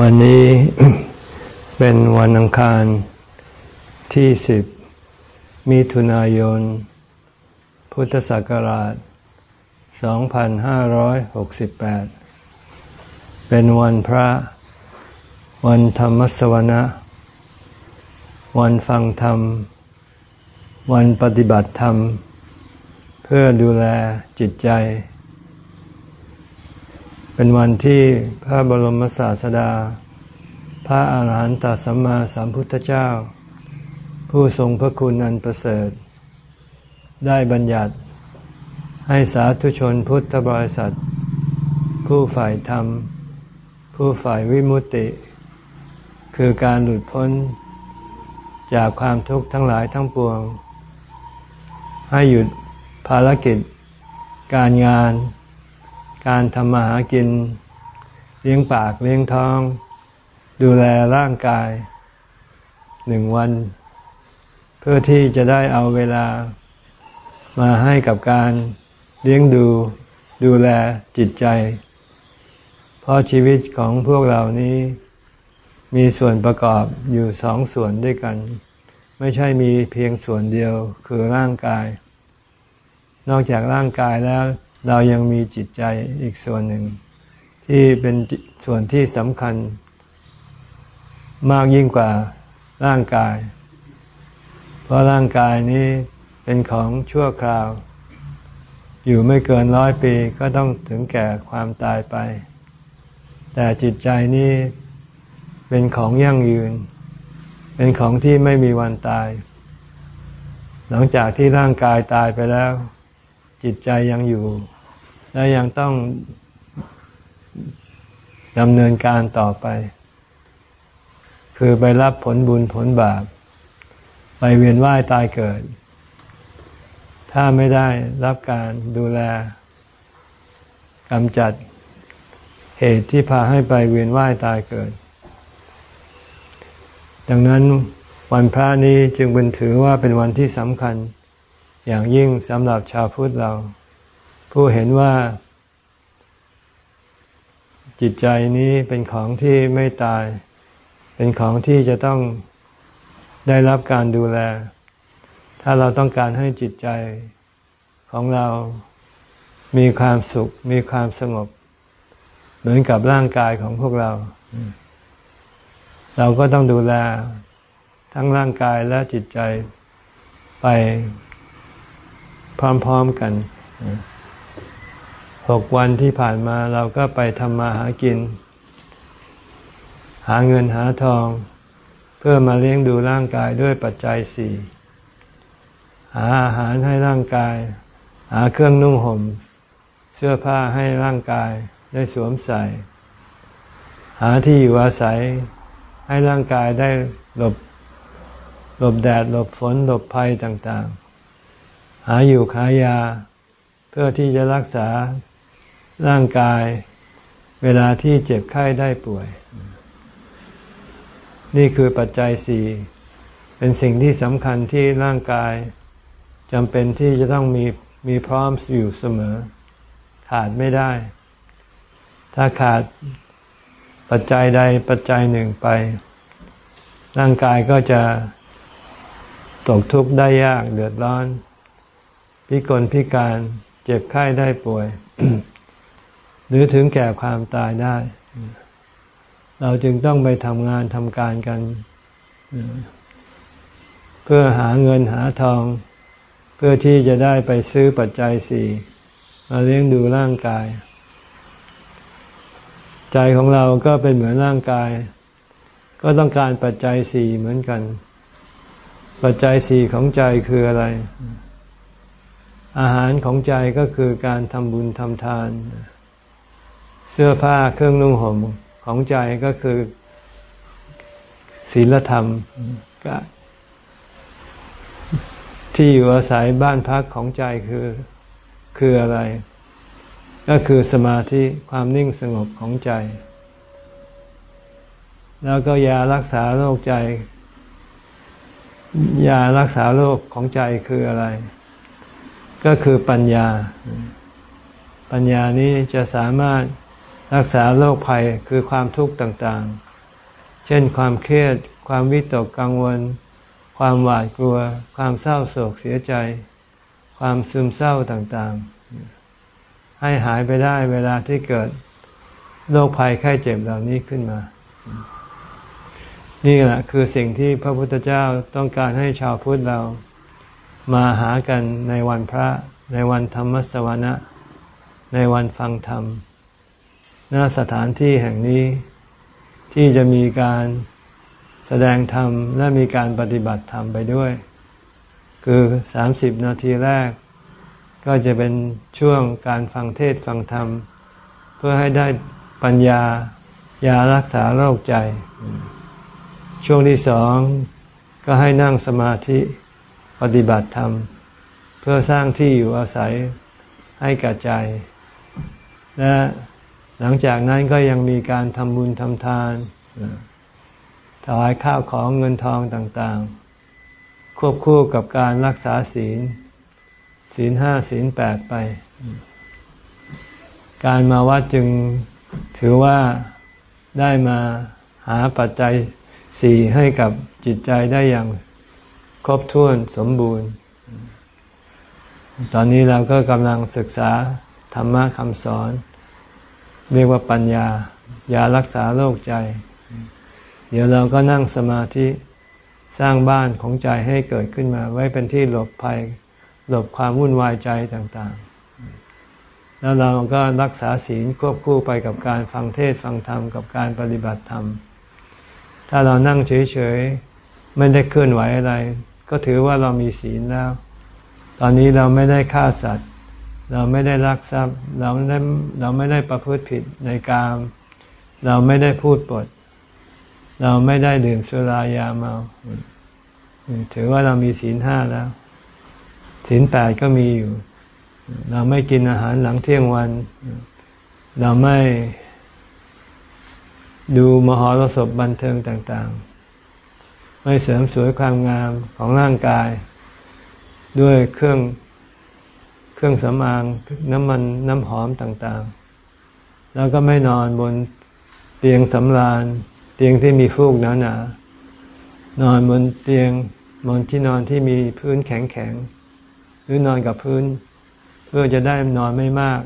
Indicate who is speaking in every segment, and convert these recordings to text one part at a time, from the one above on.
Speaker 1: วันนี้เป็นวันอังคารที่สิบมิถุนายน พุทธศักราช 2568 เป็นวันพระ วันธรรมสวนะ วันฟังธรรม วันปฏิบัติธรรม เพื่อดูแลจิตใจ เป็นวันที่พระบรมศาสดา พระอาหารหันตสัมมาสัมพุทธเจ้า ผู้ทรงพระคุณอันประเสริฐ ได้บัญญัติ ให้สาธุชนพุทธบริษัท ผู้ฝ่ายธรรม ผู้ฝ่ายวิมุตติคือการหลุดพ้น จากความทุกข์ทั้งหลายทั้งปวง ให้หยุดภารกิจ การงาน การทำมาหากิน เลี้ยงปากเลี้ยงท้อง ดูแลร่างกายหนึ่งวัน เพื่อที่จะได้เอาเวลามาให้กับการเลี้ยงดูดูแลจิตใจ เพราะชีวิตของพวกเรานี้มีส่วนประกอบอยู่สองส่วนด้วยกัน ไม่ใช่มีเพียงส่วนเดียวคือร่างกาย นอกจากร่างกายแล้ว เรายังมีจิตใจอีกส่วนหนึ่ง ที่เป็นส่วนที่สำคัญ มากยิ่งกว่าร่างกาย เพราะร่างกายนี้เป็นของชั่วคราว อยู่ไม่เกินร้อยปีก็ต้องถึงแก่ความตายไป แต่จิตใจนี้เป็นของยั่งยืน เป็นของที่ไม่มีวันตาย หลังจากที่ร่างกายตายไปแล้ว จิตใจยังอยู่ และยังต้องดำเนินการต่อไป คือไปรับผลบุญผลบาป ไปเวียนว่ายตายเกิด ถ้าไม่ได้รับการดูแลกำจัดเหตุที่พาให้ไปเวียนว่ายตายเกิด ดังนั้นวันพระนี้จึงเป็นถือว่าเป็นวันที่สำคัญ อย่างยิ่งสำหรับชาวพุทธเรา ผู้เห็นว่าจิตใจนี้เป็นของที่ไม่ตาย เป็นของที่จะต้องได้รับการดูแล ถ้าเราต้องการให้จิตใจของเรามีความสุข มีความสงบ เหมือนกับร่างกายของพวกเรา เราก็ต้องดูแล ทั้งร่างกายและจิตใจไปพร้อมๆกัน หกวันที่ผ่านมาเราก็ไปทำมาหากิน หาเงินหาทอง เพื่อมาเลี้ยงดูร่างกายด้วยปัจจัยสี่หาอาหารให้ร่างกาย หาเครื่องนุ่งห่ม เสื้อผ้าให้ร่างกายได้สวมใส่ หาที่อยู่อาศัยให้ร่างกายได้หลบหลบแดดหลบฝนหลบภัยต่างๆ หาอยู่ขายาเพื่อที่จะรักษา ร่างกาย เวลาที่เจ็บไข้ได้ป่วย นี่คือปัจจัยสี่เป็นสิ่งที่สำคัญที่ร่างกายจำเป็นที่จะต้องมีมีพร้อมอยู่เสมอ ขาดไม่ได้ ถ้าขาดปัจจัยใดปัจจัยหนึ่งไป ร่างกายก็จะตกทุกข์ได้ยากเดือดร้อน พิกลพิการเจ็บไข้ได้ป่วย หรือถึงแก่ความตายได้ เราจึงต้องไปทำงานทำการกัน เพื่อหาเงินหาทอง เพื่อที่จะได้ไปซื้อปัจจัยสี่มาเลี้ยงดูร่างกาย ใจของเราก็เป็นเหมือนร่างกาย ก็ต้องการปัจจัยสี่เหมือนกัน ปัจจัยสี่ของใจคืออะไร อาหารของใจก็คือการทำบุญทำทาน เสื้อผ้าเครื่องนุ่งห่มของใจก็คือศีลธรรมก็ที่อยู่อาศัยบ้านพักของใจคือคืออะไร ก็คือสมาธิความนิ่งสงบของใจ แล้วก็ยารักษาโรคใจ ยารักษาโรคของใจคืออะไร ก็คือปัญญา ปัญญานี้จะสามารถ รักษาโรคภัยคือความทุกข์ต่างๆ เช่นความเครียด ความวิตกกังวล ความหวาดกลัว ความเศร้าโศกเสียใจ ความซึมเศร้าต่างๆ ให้หายไปได้เวลาที่เกิดโรคภัยไข้เจ็บเหล่านี้ขึ้นมา นี่แหละคือสิ่งที่พระพุทธเจ้าต้องการให้ชาวพุทธเรามาหากันในวันพระในวันธรรมสวนะ ในวันฟังธรรม ณสถานที่แห่งนี้ ที่จะมีการแสดงธรรมและมีการปฏิบัติธรรมไปด้วย คือสามสิบนาทีแรก ก็จะเป็นช่วงการฟังเทศฟังธรรม เพื่อให้ได้ปัญญายารักษาโรคใจ ช่วงที่สองก็ให้นั่งสมาธิปฏิบัติธรรม เพื่อสร้างที่อยู่อาศัยให้กับใจ และ หลังจากนั้นก็ยังมีการทำบุญทำทานถวายข้าวของเงินทองต่างๆ ควบคู่กับการรักษาศีล ศีลห้าศีลแปดไป การมาวัดจึงถือว่าได้มาหาปัจจัยสี่ให้กับจิตใจได้อย่างครบถ้วนสมบูรณ์ ตอนนี้เราก็กำลังศึกษาธรรมะคำสอน เรียกว่าปัญญายารักษาโรคใจ เดี๋ยวเราก็นั่งสมาธิสร้างบ้านของใจให้เกิดขึ้นมา ไว้เป็นที่หลบภัย หลบความวุ่นวายใจต่างๆ แล้วเราก็รักษาศีลควบคู่ไปกับการฟังเทศฟังธรรมกับการปฏิบัติธรรม ถ้าเรานั่งเฉยๆ ไม่ได้เคลื่อนไหวอะไร ก็ถือว่าเรามีศีลแล้ว ตอนนี้เราไม่ได้ฆ่าสัตว์ เราไม่ได้ลักทรัพย์ เราไม่ได้เราไม่ได้ประพฤติผิดในกาม เราไม่ได้พูดปด เราไม่ได้ดื่มสุรายาเมา ถือว่าเรามีศีลห้าแล้ว ศีลแปดก็มีอยู่ เราไม่กินอาหารหลังเที่ยงวัน เราไม่ดูมหรสพบันเทิงต่าง ๆ ไม่เสริมสวยความงามของร่างกาย ด้วยเครื่อง เครื่องสำอางน้ำมันน้ำหอมต่างๆ แล้วก็ไม่นอนบนเตียงสำราญ เตียงที่มีฟูกหนาๆนอนบนเตียงบนที่นอนที่มีพื้นแข็งๆหรือนอนกับพื้น เพื่อจะได้นอนไม่มาก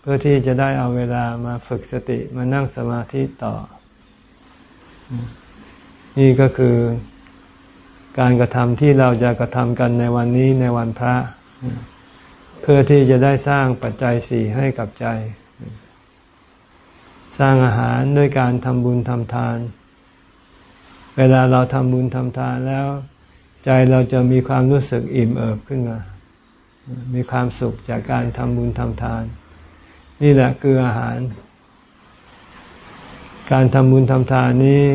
Speaker 1: เพื่อที่จะได้เอาเวลามาฝึกสติมานั่งสมาธิต่อ นี่ก็คือการกระทำที่เราจะกระทำกันในวันนี้ในวันพระ เพื่อที่จะได้สร้างปัจจัยสี่ให้กับใจ สร้างอาหารด้วยการทำบุญทำทาน เวลาเราทำบุญทำทานแล้ว ใจเราจะมีความรู้สึกอิ่มเอิบขึ้นมา มีความสุขจากการทำบุญทำทาน นี่แหละคืออาหาร การทำบุญทำทานนี้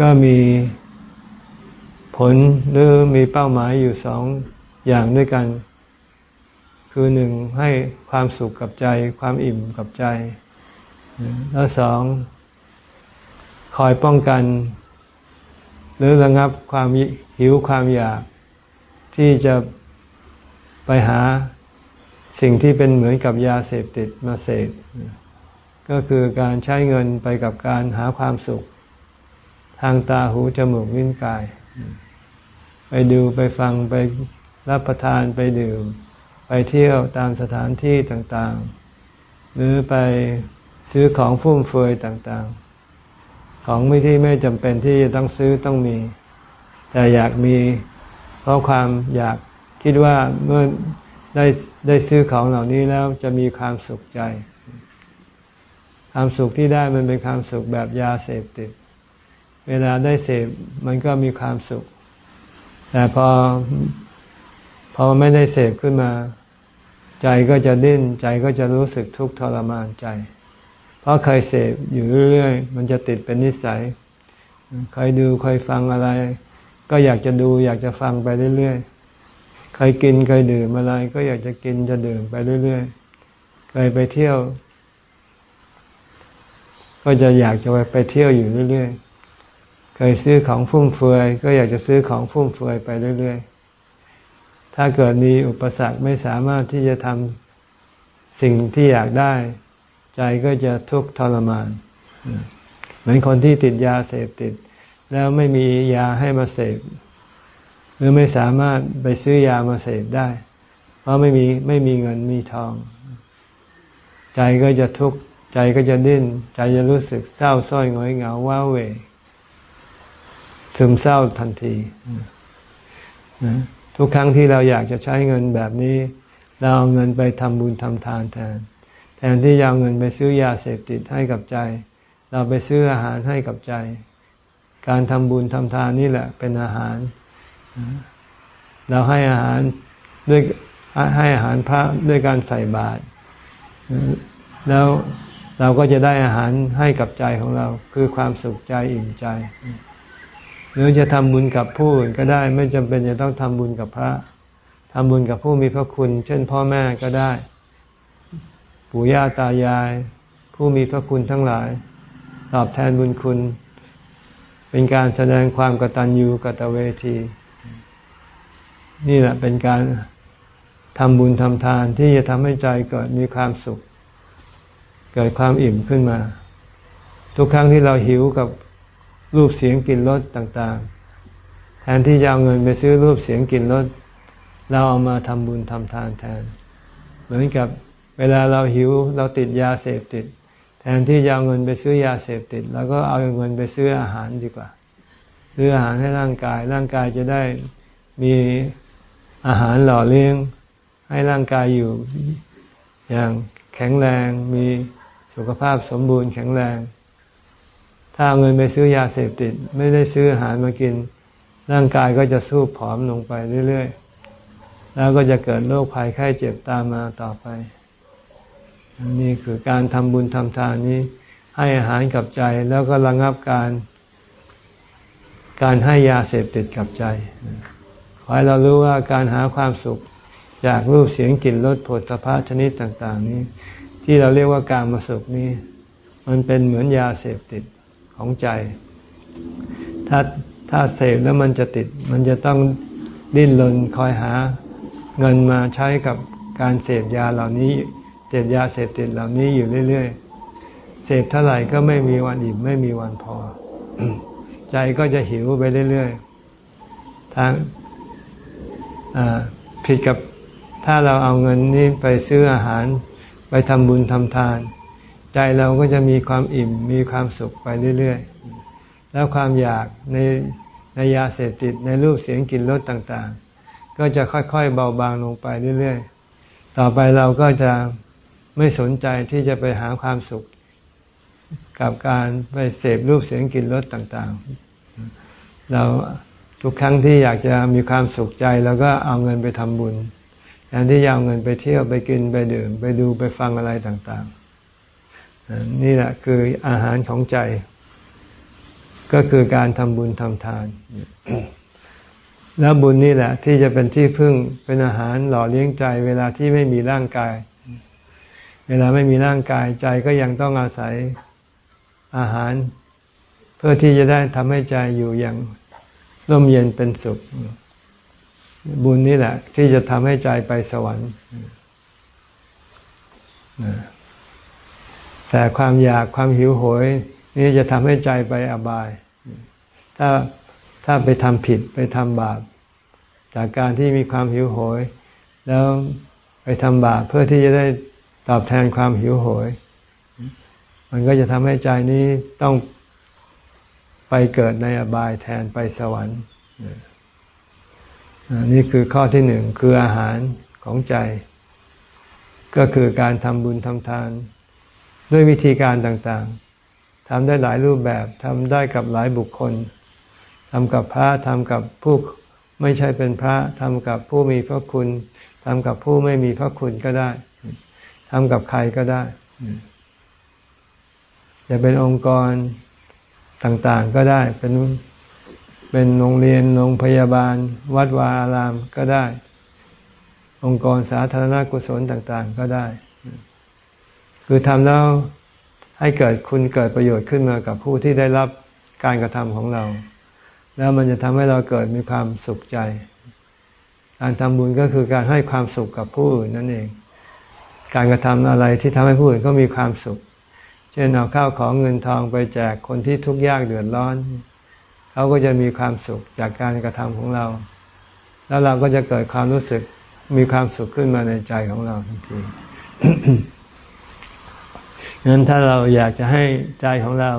Speaker 1: ก็มีผลหรือมีเป้าหมายอยู่สองอย่างด้วยกัน คือหนึ่งให้ความสุขกับใจ ความอิ่มกับใจ แล้วสอง คอยป้องกัน หรือระงับความหิวความอยาก ที่จะไปหาสิ่งที่เป็นเหมือนกับยาเสพติดมาเสพก็คือการใช้เงินไปกับการหาความสุข ทางตาหูจมูกลิ้นกาย ไปดูไปฟังไปรับประทานไปดื่ม ไปเที่ยวตามสถานที่ต่างๆ หรือไปซื้อของฟุ่มเฟือยต่างๆ ของไม่ที่ไม่จำเป็นที่จะต้องซื้อต้องมี แต่อยากมีเพราะความอยากคิดว่าเมื่อได้ได้ซื้อของเหล่านี้แล้วจะมีความสุขใจ ความสุขที่ได้มันเป็นความสุขแบบยาเสพติด เวลาได้เสพมันก็มีความสุข แต่พอพอไม่ได้เสพขึ้นมา ใจก็จะดิ้นใจก็จะรู้สึกทุกข์ทรมานใจ เพราะเคยเสพอยู่เรื่อยมันจะติดเป็นนิสัยเคยดูเคยฟังอะไร ก็อยากจะดูอยากจะฟังไปเรื่อยๆเคยกินเคยดื่มอะไร ก็อยากจะกินจะดื่มไปเรื่อยๆเคยไปเที่ยว ก็จะอยากจะไปไปเที่ยวอยู่เรื่อยๆเคยซื้อของฟุ่มเฟือย ก็อยากจะซื้อของฟุ่มเฟือยไปเรื่อยๆ ถ้าเกิดมีอุปสรรคไม่สามารถที่จะทำสิ่งที่อยากได้ ใจก็จะทุกข์ทรมาน เหมือนคนที่ติดยาเสพติด แล้วไม่มียาให้มาเสพ หรือไม่สามารถไปซื้อยามาเสพได้ เพราะไม่มีไม่มีเงินมีทอง ใจก็จะทุกข์ใจก็จะดิ้น ใจจะรู้สึกเศร้าส้อยงอยเหงาว้าเหวซึมเศร้าทันที ทุกครั้งที่เราอยากจะใช้เงินแบบนี้ เราเอาเงินไปทำบุญทำทานแทน แทนที่จะเอาเงินไปซื้อยาเสพติดให้กับใจ เราไปซื้ออาหารให้กับใจ การทำบุญทำทานนี่แหละเป็นอาหาร เราให้อาหารด้วยให้อาหารพระด้วยการใส่บาตรแล้วเราก็จะได้อาหารให้กับใจของเรา คือความสุขใจอิ่มใจ หรือจะทำบุญกับผู้อื่นก็ได้ ไม่จำเป็นจะต้องทำบุญกับพระทำบุญกับผู้มีพระคุณ เช่น พ่อแม่ก็ได้ ปู่ย่าตายาย ผู้มีพระคุณทั้งหลาย ตอบแทนบุญคุณ เป็นการแสดงความกตัญญูกตเวที นี่แหละเป็นการทำบุญทำทานที่จะทำให้ใจเกิดมีความสุข เกิดความอิ่มขึ้นมา ทุกครั้งที่เราหิวกับ รูปเสียงกลิ่นรสต่างๆ แทนที่จะเอาเงินไปซื้อรูปเสียงกลิ่นรสเราเอามาทำบุญทำทานแทน เหมือนกับเวลาเราหิวเราติดยาเสพติด แทนที่จะเอาเงินไปซื้อยาเสพติดเราก็เอาเงินไปซื้ออาหารดีกว่า ซื้ออาหารให้ร่างกาย ร่างกายจะได้มีอาหารหล่อเลี้ยง ให้ร่างกายอยู่อย่างแข็งแรงมีสุขภาพสมบูรณ์แข็งแรง ถ้าเอาเงินไปซื้อยาเสพติด ไม่ได้ซื้ออาหารมากิน ร่างกายก็จะสู้ผอมลงไปเรื่อยๆ แล้วก็จะเกิดโรคภัยไข้เจ็บตามมาต่อไปนี่คือการทำบุญทำทานนี้ ให้อาหารกับใจแล้วก็ระงับการ การให้ยาเสพติดกับใจขอให้เรารู้ว่าการหาความสุขจากรูปเสียงกลิ่นรสผลพระชนิดต่าง ๆ นี้ ที่เราเรียกว่าการมาสุขนี้ มันเป็นเหมือนยาเสพติด ของใจ ถ้าถ้าเสพแล้วมันจะติด มันจะต้องดิ้นรนคอยหาเงินมาใช้กับการเสพยาเหล่านี้ เสพยาเสพติดเหล่านี้อยู่เรื่อย ๆ เสพเท่าไหร่ก็ไม่มีวันอิ่มไม่มีวันพอ ใจก็จะหิวไปเรื่อยๆทางผิดกับถ้าเราเอาเงินนี้ไปซื้ออาหาร ไปทำบุญทำทาน ใจเราก็จะมีความอิ่มมีความสุขไปเรื่อยๆ แล้วความอยากในในยาเสพติดในรูปเสียงกลิ่นรสต่างๆ ก็จะค่อยๆเบาบางลงไปเรื่อยๆ ต่อไปเราก็จะไม่สนใจที่จะไปหาความสุข กับการไปเสพรูปเสียงกลิ่นรสต่างๆ เราทุกครั้งที่อยากจะมีความสุขใจเราก็เอาเงินไปทำบุญแทนที่จะเอาเงินไปเที่ยวไปกินไปดื่ม ไปดูไปฟังอะไรต่างๆ นี่แหละคืออาหารของใจ ก็คือการทำบุญทำทาน แล้วบุญนี่แหละ ที่จะเป็นที่พึ่งเป็นอาหารหล่อเลี้ยงใจ เวลาที่ไม่มีร่างกาย เวลาไม่มีร่างกายใจก็ยังต้องอาศัยอาหาร เพื่อที่จะได้ทำให้ใจอยู่อย่างร่มเย็นเป็นสุข บุญนี่แหละ ที่จะทำให้ใจไปสวรรค์ แต่ความอยากความหิวโหย นี่จะทำให้ใจไปอบาย ถ้าถ้าไปทำผิดไปทำบาป จากการที่มีความหิวโหย แล้วไปทำบาปเพื่อที่จะได้ตอบแทนความหิวโหย มันก็จะทำให้ใจนี้ต้องไปเกิดในอบายแทนไปสวรรค์นี่คือข้อที่หนึ่งคืออาหารของใจ ก็คือการทำบุญทำทาน ด้วยวิธีการต่างๆทำได้หลายรูปแบบทำได้กับหลายบุคคลทำกับพระทำกับผู้ไม่ใช่เป็นพระทำกับผู้มีพระคุณทำกับผู้ไม่มีพระคุณก็ได้ทำกับใครก็ได้ จะเป็นองค์กรต่างๆก็ได้ เป็นเป็นโรงเรียนโรงพยาบาล วัดวาอารามก็ได้ องค์กรสาธารณกุศลต่างๆก็ได้ คือทำแล้วให้เกิดคุณเกิดประโยชน์ขึ้นมากับผู้ที่ได้รับการกระทำของเรา แล้วมันจะทำให้เราเกิดมีความสุขใจ การทำบุญก็คือการให้ความสุขกับผู้อื่นนั่นเอง การกระทำอะไรที่ทำให้ผู้อื่นก็มีความสุข เช่นเอาข้าวของเงินทองไปแจกคนที่ทุกข์ยากเดือดร้อน เขาก็จะมีความสุขจากการกระทำของเรา แล้วเราก็จะเกิดความรู้สึกมีความสุขขึ้นมาในใจของเราทันที งั้นถ้าเราอยากจะให้ใจของเรา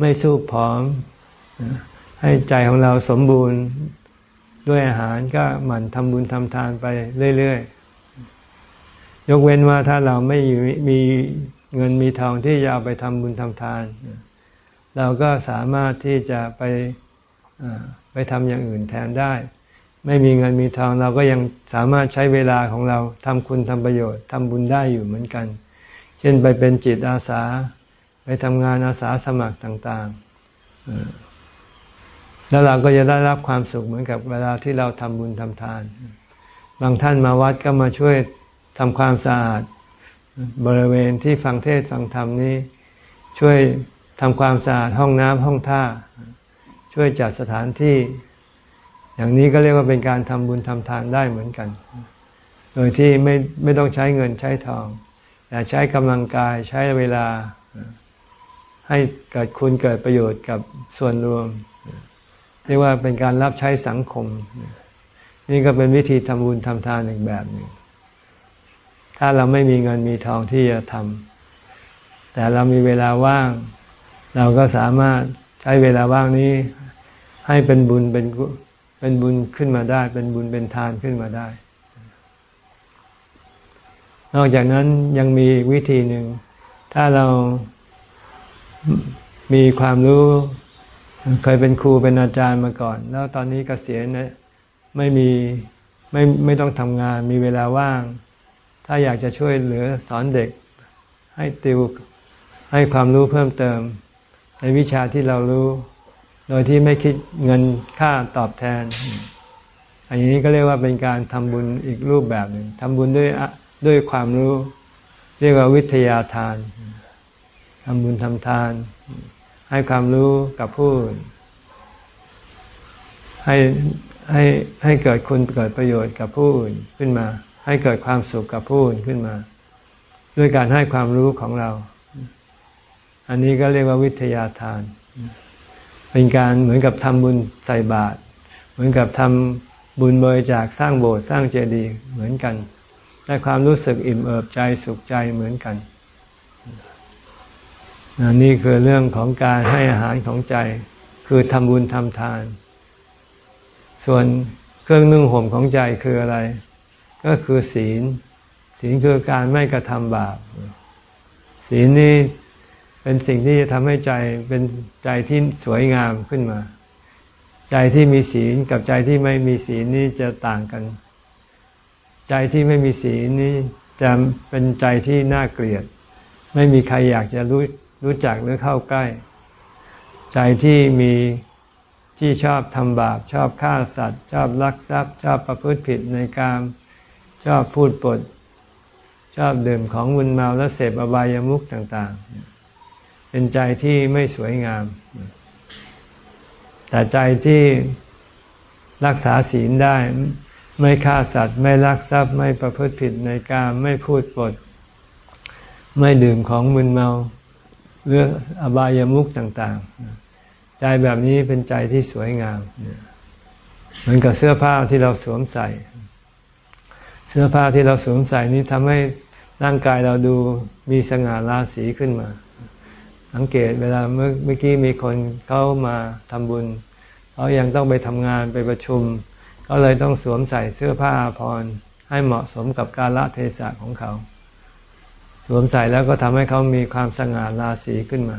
Speaker 1: ไม่สู้ผอม ให้ใจของเราสมบูรณ์ด้วยอาหารก็หมั่นทำบุญทำทานไปเรื่อยๆ ยกเว้นว่าถ้าเราไม่มีเงินมีทองที่จะเอาไปทำบุญทำทาน เราก็สามารถที่จะไปไปทำอย่างอื่นแทนได้ ไม่มีเงินมีทองเราก็ยังสามารถใช้เวลาของเราทำคุณทำประโยชน์ทำบุญได้อยู่เหมือนกัน ช่นไปเป็นจิตอาสา ไปทำงานอาสาสมัครต่างๆ แล้วเราก็จะได้รับความสุขเหมือนกับเวลาที่เราทำบุญทำทาน บางท่านมาวัดก็มาช่วยทำความสะอาด บริเวณที่ฟังเทศฟังธรรมนี้ ช่วยทำความสะอาดห้องน้ำห้องท่า ช่วยจัดสถานที่ อย่างนี้ก็เรียกว่าเป็นการทำบุญทำทานได้เหมือนกัน โดยที่ไม่ไม่ต้องใช้เงินใช้ทอง แต่ใช้กำลังกายใช้เวลาให้เกิดคุณเกิดประโยชน์กับส่วนรวม เรียกว่าเป็นการรับใช้สังคม นี่ก็เป็นวิธีทำบุญทำทานอีกแบบหนึ่ง ถ้าเราไม่มีเงินมีทองที่จะทำแต่เรามีเวลาว่าง เราก็สามารถใช้เวลาว่างนี้ให้เป็นบุญเป็นเป็นบุญขึ้นมาได้ เป็นบุญเป็นทานขึ้นมาได้ นอกจากนั้นยังมีวิธีหนึ่ง ถ้าเรามีความรู้ เคยเป็นครูเป็นอาจารย์มาก่อน แล้วตอนนี้กเกษียณไม่มีไม่ไม่ต้องทำงานมีเวลาว่าง ถ้าอยากจะช่วยเหลือสอนเด็ก ให้ติวให้ความรู้เพิ่มเติม ในวิชาที่เรารู้ โดยที่ไม่คิดเงินค่าตอบแทน อันนี้ก็เรียกว่าเป็นการทำบุญอีกรูปแบบหนึ่งทำบุญด้วย ด้วยความรู้ เรียกว่าวิทยาทานทำบุญทำทาน ให้ความรู้กับผู้ให้ให้ให้เกิดคุณเกิดประโยชน์กับผู้อื่นขึ้นมา ให้เกิดความสุขกับผู้อื่นขึ้นมา ด้วยการให้ความรู้ของเรา อันนี้ก็เรียกว่าวิทยาทาน เป็นการเหมือนกับทำบุญใส่บาตรเหมือนกับทำบุญบริจาคสร้างโบสถ์สร้างเจดีย์เหมือนกัน ได้ความรู้สึกอิ่มเอิบใจสุขใจเหมือนกันนี่คือเรื่องของการให้อาหารของใจ คือทำบุญทำทาน ส่วนเครื่องนึ่งห่มของใจคืออะไร ก็คือศีล ศีลคือการไม่กระทำบาป ศีลนี้เป็นสิ่งที่จะทำให้ใจเป็นใจที่สวยงามขึ้นมา ใจที่มีศีลกับใจที่ไม่มีศีลนี้จะต่างกัน ใจที่ไม่มีศีลนี้จะเป็นใจที่น่าเกลียด ไม่มีใครอยากจะรู้รู้จักหรือเข้าใกล้ ใจที่มีที่ชอบทำบาป ชอบฆ่าสัตว์ ชอบลักทรัพย์ ชอบประพฤติผิดในการชอบพูดปด ชอบดื่มของมึนเมาและเสพอบายามุขต่าง ๆ เป็นใจที่ไม่สวยงาม แต่ใจที่รักษาศีลได้ ไม่ฆ่าสัตว์ ไม่ลักทรัพย์ ไม่ประพฤติผิดในการไม่พูดปด ไม่ดื่มของมึนเมาเรื่องอบายามุขต่างๆ ใจแบบนี้เป็นใจที่สวยงามเหมือนกับเสื้อผ้าที่เราสวมใส่ เสื้อผ้าที่เราสวมใส่นี้ทำให้ร่างกายเราดูมีสง่าราศีขึ้นมา สังเกตเวลาเมื่อเมื่อกี้มีคนเขามาทำบุญเขายังต้องไปทำงานไปประชุม ก็เลยต้องสวมใส่เสื้อผ้าพรให้เหมาะสมกับกาลเทศะของเขา สวมใส่แล้วก็ทำให้เขามีความสง่าราศีขึ้นมา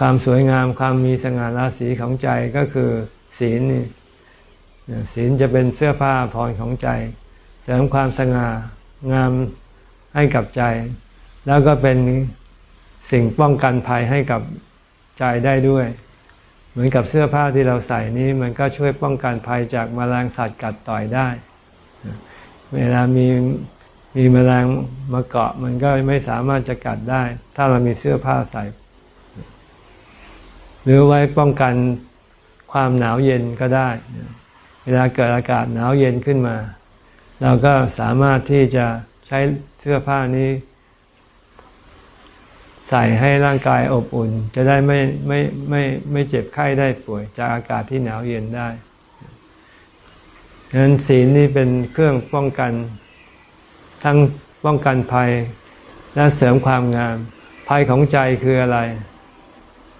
Speaker 1: ความสวยงามความมีสง่าราศีของใจก็คือศีลนี่ศีลจะเป็นเสื้อผ้าพรของใจ เสริมความสง่างามให้กับใจ แล้วก็เป็นสิ่งป้องกันภัยให้กับใจได้ด้วย เหมือนกับเสื้อผ้าที่เราใส่นี้ มันก็ช่วยป้องกันภัยจากมแมลงสัตว์กัดต่อยได้ เวลามีมีแมลงมาเกาะ มันก็ไม่สามารถจะกัดได้ ถ้าเรามีเสื้อผ้าใส่ หรือไว้ป้องกันความหนาวเย็นก็ได้ เวลาเกิดอากาศหนาวเย็นขึ้นมา เราก็สามารถที่จะใช้เสื้อผ้านี้ ใส่ให้ร่างกายอบอุ่น จะได้ไม่ไม่ไม่ไม่เจ็บไข้ได้ป่วย จากอากาศที่หนาวเย็นได้ดังนั้นศีลนี้เป็นเครื่องป้องกัน ทั้งป้องกันภัยและเสริมความงาม ภัยของใจคืออะไร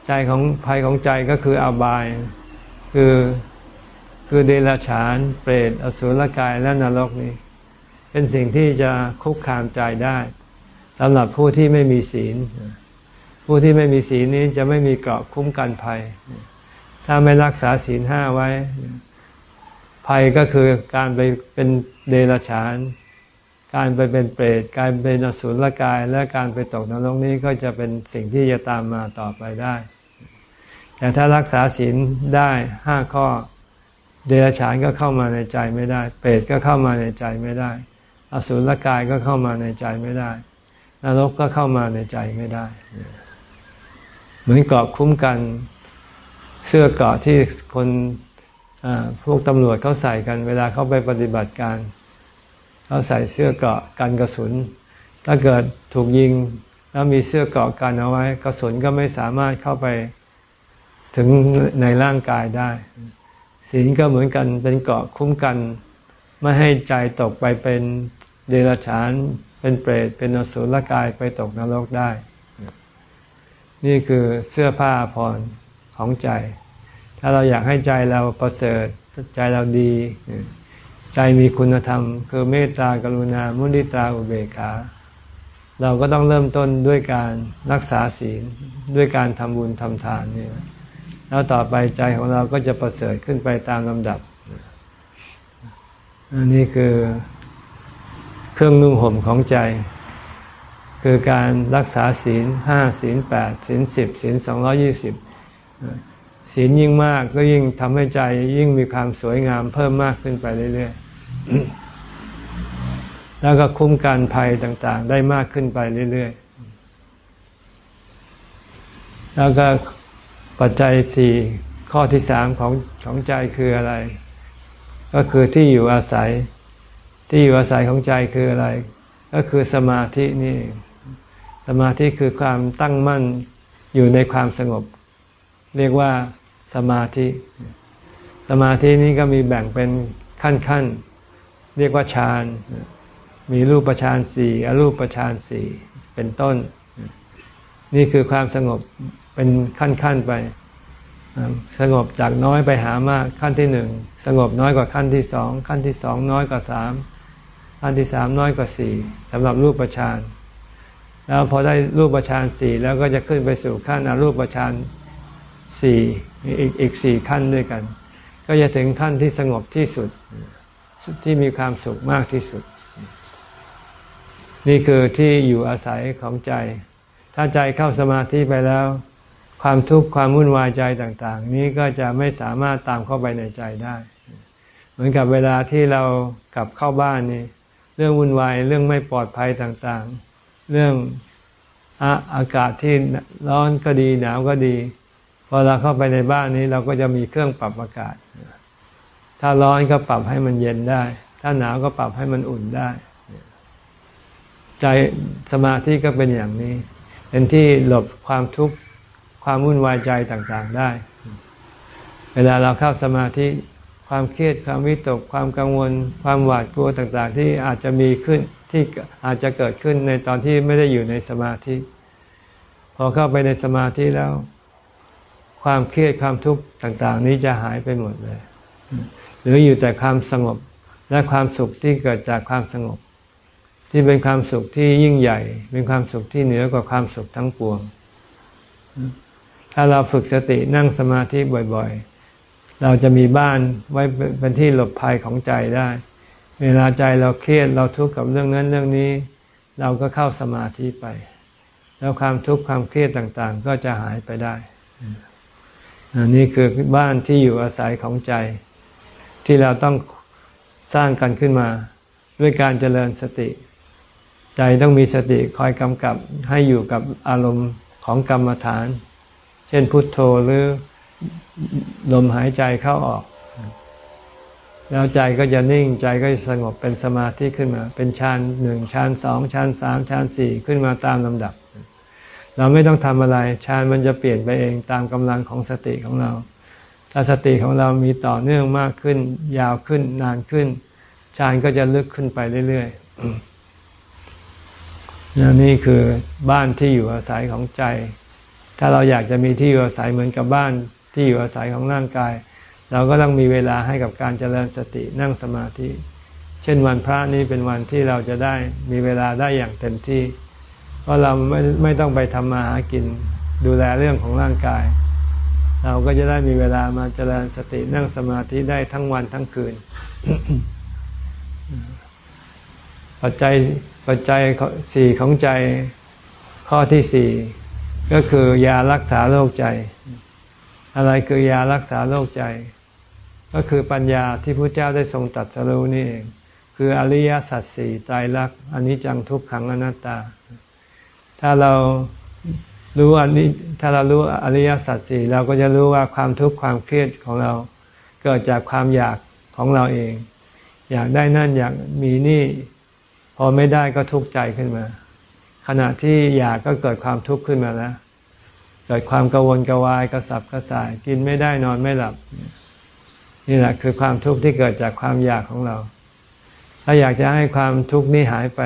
Speaker 1: ใจของภัยของใจก็คืออบาย คือคือเดรัจฉาน เปรตอสุรกายและนรกนี้ เป็นสิ่งที่จะคุกคามใจได้ สำหรับผู้ที่ไม่มีศีล ผู้ที่ไม่มีศีลนี้จะไม่มีเกราะคุ้มกันภัย ถ้าไม่รักษาศีลห้าไว้ ภัยก็คือการไปเป็นเดรัจฉาน การไปเป็นเปรต การเป็นอสุรกาย และการไปตกนรกนี้ก็จะเป็นสิ่งที่จะตามมาต่อไปได้ แต่ถ้ารักษาศีลได้ห้าข้อ เดรัจฉานก็เข้ามาในใจไม่ได้ เปรตก็เข้ามาในใจไม่ได้ อสุรกายก็เข้ามาในใจไม่ได้ นรกก็เข้ามาในใจไม่ได้ เหมือนเกาะคุ้มกันเสื้อเกาะที่คนพวกตำรวจเขาใส่กัน เวลาเขาไปปฏิบัติการเขาใส่เสื้อเกาะกันกระสุน ถ้าเกิดถูกยิงแล้วมีเสื้อเกาะกันเอาไว้ กระสุนก็ไม่สามารถเข้าไปถึงในร่างกายได้ ศีลก็เหมือนกันเป็นเกาะคุ้มกัน ไม่ให้ใจตกไปเป็น เดรัจฉานเป็นเปรตเป็นอสุรกายไปตกนรกได้ นี่คือเสื้อผ้าผ่อนของใจ ถ้าเราอยากให้ใจเราประเสริฐใจเราดี ใจมีคุณธรรม คือเมตตากรุณา มุนิตาอุเบกขา เราก็ต้องเริ่มต้นด้วยการรักษาศีลด้วยการทำบุญทำทานนี่แล้วต่อไปใจของเราก็จะประเสริฐขึ้นไปตามลำดับอันนี้คือ เครื่องนุ่งห่มของใจ คือการรักษาศีลห้าศีลแปดศีลสิบศีลสองร้อยี่สิบศีลยิ่งมากก็ยิ่งทำให้ใจยิ่งมีความสวยงามเพิ่มมากขึ้นไปเรื่อยๆ แล้วก็คุ้มกันภัยต่างๆ ได้มากขึ้นไปเรื่อยๆ แล้วก็ปัจจัยสี่ข้อที่สามของของใจคืออะไร ก็คือที่อยู่อาศัย ที่อยู่อาศัยของใจคืออะไร ก็คือสมาธินี่ สมาธิคือความตั้งมั่นอยู่ในความสงบ เรียกว่าสมาธิ สมาธินี้ก็มีแบ่งเป็นขั้นขั้นเรียกว่าฌานมีรูปฌานสี่อรูปฌานสี่เป็นต้น นี่คือความสงบเป็นขั้นๆไป สงบจากน้อยไปหามากขั้นที่หนึ่ง สงบน้อยกว่าขั้นที่สอง ขั้นที่สองน้อยกว่าสาม ขั้นที่สามน้อยกว่าสี่สำหรับรูปประชานแล้วพอได้รูปประชานสี่แล้วก็จะขึ้นไปสู่ขั้นอรูปประชานสี่อีกอีกสี่ขั้นด้วยกัน ก็จะถึงขั้นที่สงบที่สุดที่มีความสุขมากที่สุด นี่คือที่อยู่อาศัยของใจ ถ้าใจเข้าสมาธิไปแล้ว ความทุกข์ความวุ่นวายใจต่าง ๆ นี้ก็จะไม่สามารถตามเข้าไปในใจได้ เหมือนกับเวลาที่เรากลับเข้าบ้านนี่ เรื่องวุ่นวายเรื่องไม่ปลอดภัยต่างๆ เรื่องอาอากาศที่ร้อนก็ดีหนาวก็ดีพอเราเข้าไปในบ้านนี้เราก็จะมีเครื่องปรับอากาศ ถ้าร้อนก็ปรับให้มันเย็นได้ ถ้าหนาวก็ปรับให้มันอุ่นได้ ใจสมาธิก็เป็นอย่างนี้ เป็นที่หลบความทุกข์ความวุ่นวายใจต่างๆได้ เวลาเราเข้าสมาธิ ความเครียดความวิตกความกังวล ความหวาดกลัวต่างๆ ที่อาจจะมีขึ้นที่อาจจะเกิดขึ้นในตอนที่ไม่ได้อยู่ในสมาธิ พอเข้าไปในสมาธิแล้ว ความเครียดความทุกข์ต่างๆ นี้จะหายไปหมดเลย หรืออยู่แต่ความสงบและความสุขที่เกิดจากความสงบ ที่เป็นความสุขที่ยิ่งใหญ่ เป็นความสุขที่เหนือกว่าความสุขทั้งปวง ถ้าเราฝึกสตินั่งสมาธิบ่อย ๆ เราจะมีบ้านไว้เป็นที่หลบภัยของใจได้ เวลาใจเราเครียดเราทุกข์กับเรื่องนั้นเรื่องนี้ เราก็เข้าสมาธิไป แล้วความทุกข์ความเครียดต่างๆ ก็จะหายไปได้อันนี้คือบ้านที่อยู่อาศัยของใจ ที่เราต้องสร้างกันขึ้นมา ด้วยการเจริญสติ ใจต้องมีสติคอยกำกับให้อยู่กับอารมณ์ของกรรมฐาน เช่นพุทโธหรือ ลมหายใจเข้าออก แล้วใจก็จะนิ่งใจก็จะสงบเป็นสมาธิขึ้นมา เป็นฌานหนึ่งฌานสองฌานสามฌานสี่ขึ้นมาตามลำดับ เราไม่ต้องทำอะไรฌานมันจะเปลี่ยนไปเองตามกำลังของสติของเรา ถ้าสติของเรามีต่อเนื่องมากขึ้น ยาวขึ้นนานขึ้นฌานก็จะลึกขึ้นไปเรื่อยๆนี่คือบ้านที่อยู่อาศัยของใจ ถ้าเราอยากจะมีที่อยู่อาศัยเหมือนกับบ้าน ที่อยู่อาศัยของร่างกาย เราก็ต้องมีเวลาให้กับการเจริญสตินั่งสมาธิ เช่นวันพระนี้เป็นวันที่เราจะได้มีเวลาได้อย่างเต็มที่ เพราะเราไม่ไม่ต้องไปทำมาหากินดูแลเรื่องของร่างกาย เราก็จะได้มีเวลามาเจริญสตินั่งสมาธิได้ทั้งวันทั้งคืน ปัจจัยปัจจัยสี่ของใจข้อที่สี่ก็คือยารักษาโรคใจ อะไรคือยารักษาโรคใจ ก็คือปัญญาที่พระเจ้าได้ทรงตัดสรู้นี่เองคืออริยสัจสี่ตายรักอันนี้จังทุกขังอนัตตา ถ้าเรารู้อันนี้ถ้าเรารู้อริยสัจสี่เราก็จะรู้ว่าความทุกข์ความเครียดของเรา เกิดจากความอยากของเราเอง อยากได้นั่นอยากมีนี่ พอไม่ได้ก็ทุกข์ใจขึ้นมา ขณะที่อยากก็เกิดความทุกข์ขึ้นมาแล้ว เกิดความกังวลกวายกระสับกระส่ายกินไม่ได้นอนไม่หลับ นี่แหละคือความทุกข์ที่เกิดจากความอยากของเรา ถ้าอยากจะให้ความทุกข์นี้หายไป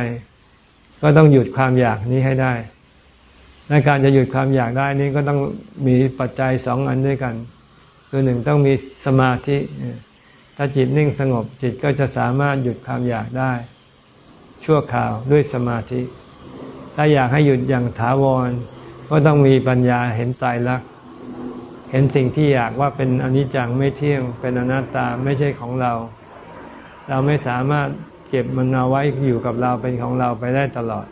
Speaker 1: ก็ต้องหยุดความอยากนี้ให้ได้และการจะหยุดความอยากได้นี้ก็ต้องมีปัจจัยสองอันด้วยกัน คือหนึ่งต้องมีสมาธิ ถ้าจิตนิ่งสงบจิตก็จะสามารถหยุดความอยากได้ ชั่วคราวด้วยสมาธิ ถ้าอยากให้หยุดอย่างถาวร ก็ต้องมีปัญญาเห็นตายรัก เห็นสิ่งที่อยากว่าเป็นอนิจจังไม่เที่ยง เป็นอนัตตาไม่ใช่ของเรา เราไม่สามารถเก็บมันเอาไว้อยู่กับเราเป็นของเราไปได้ตลอด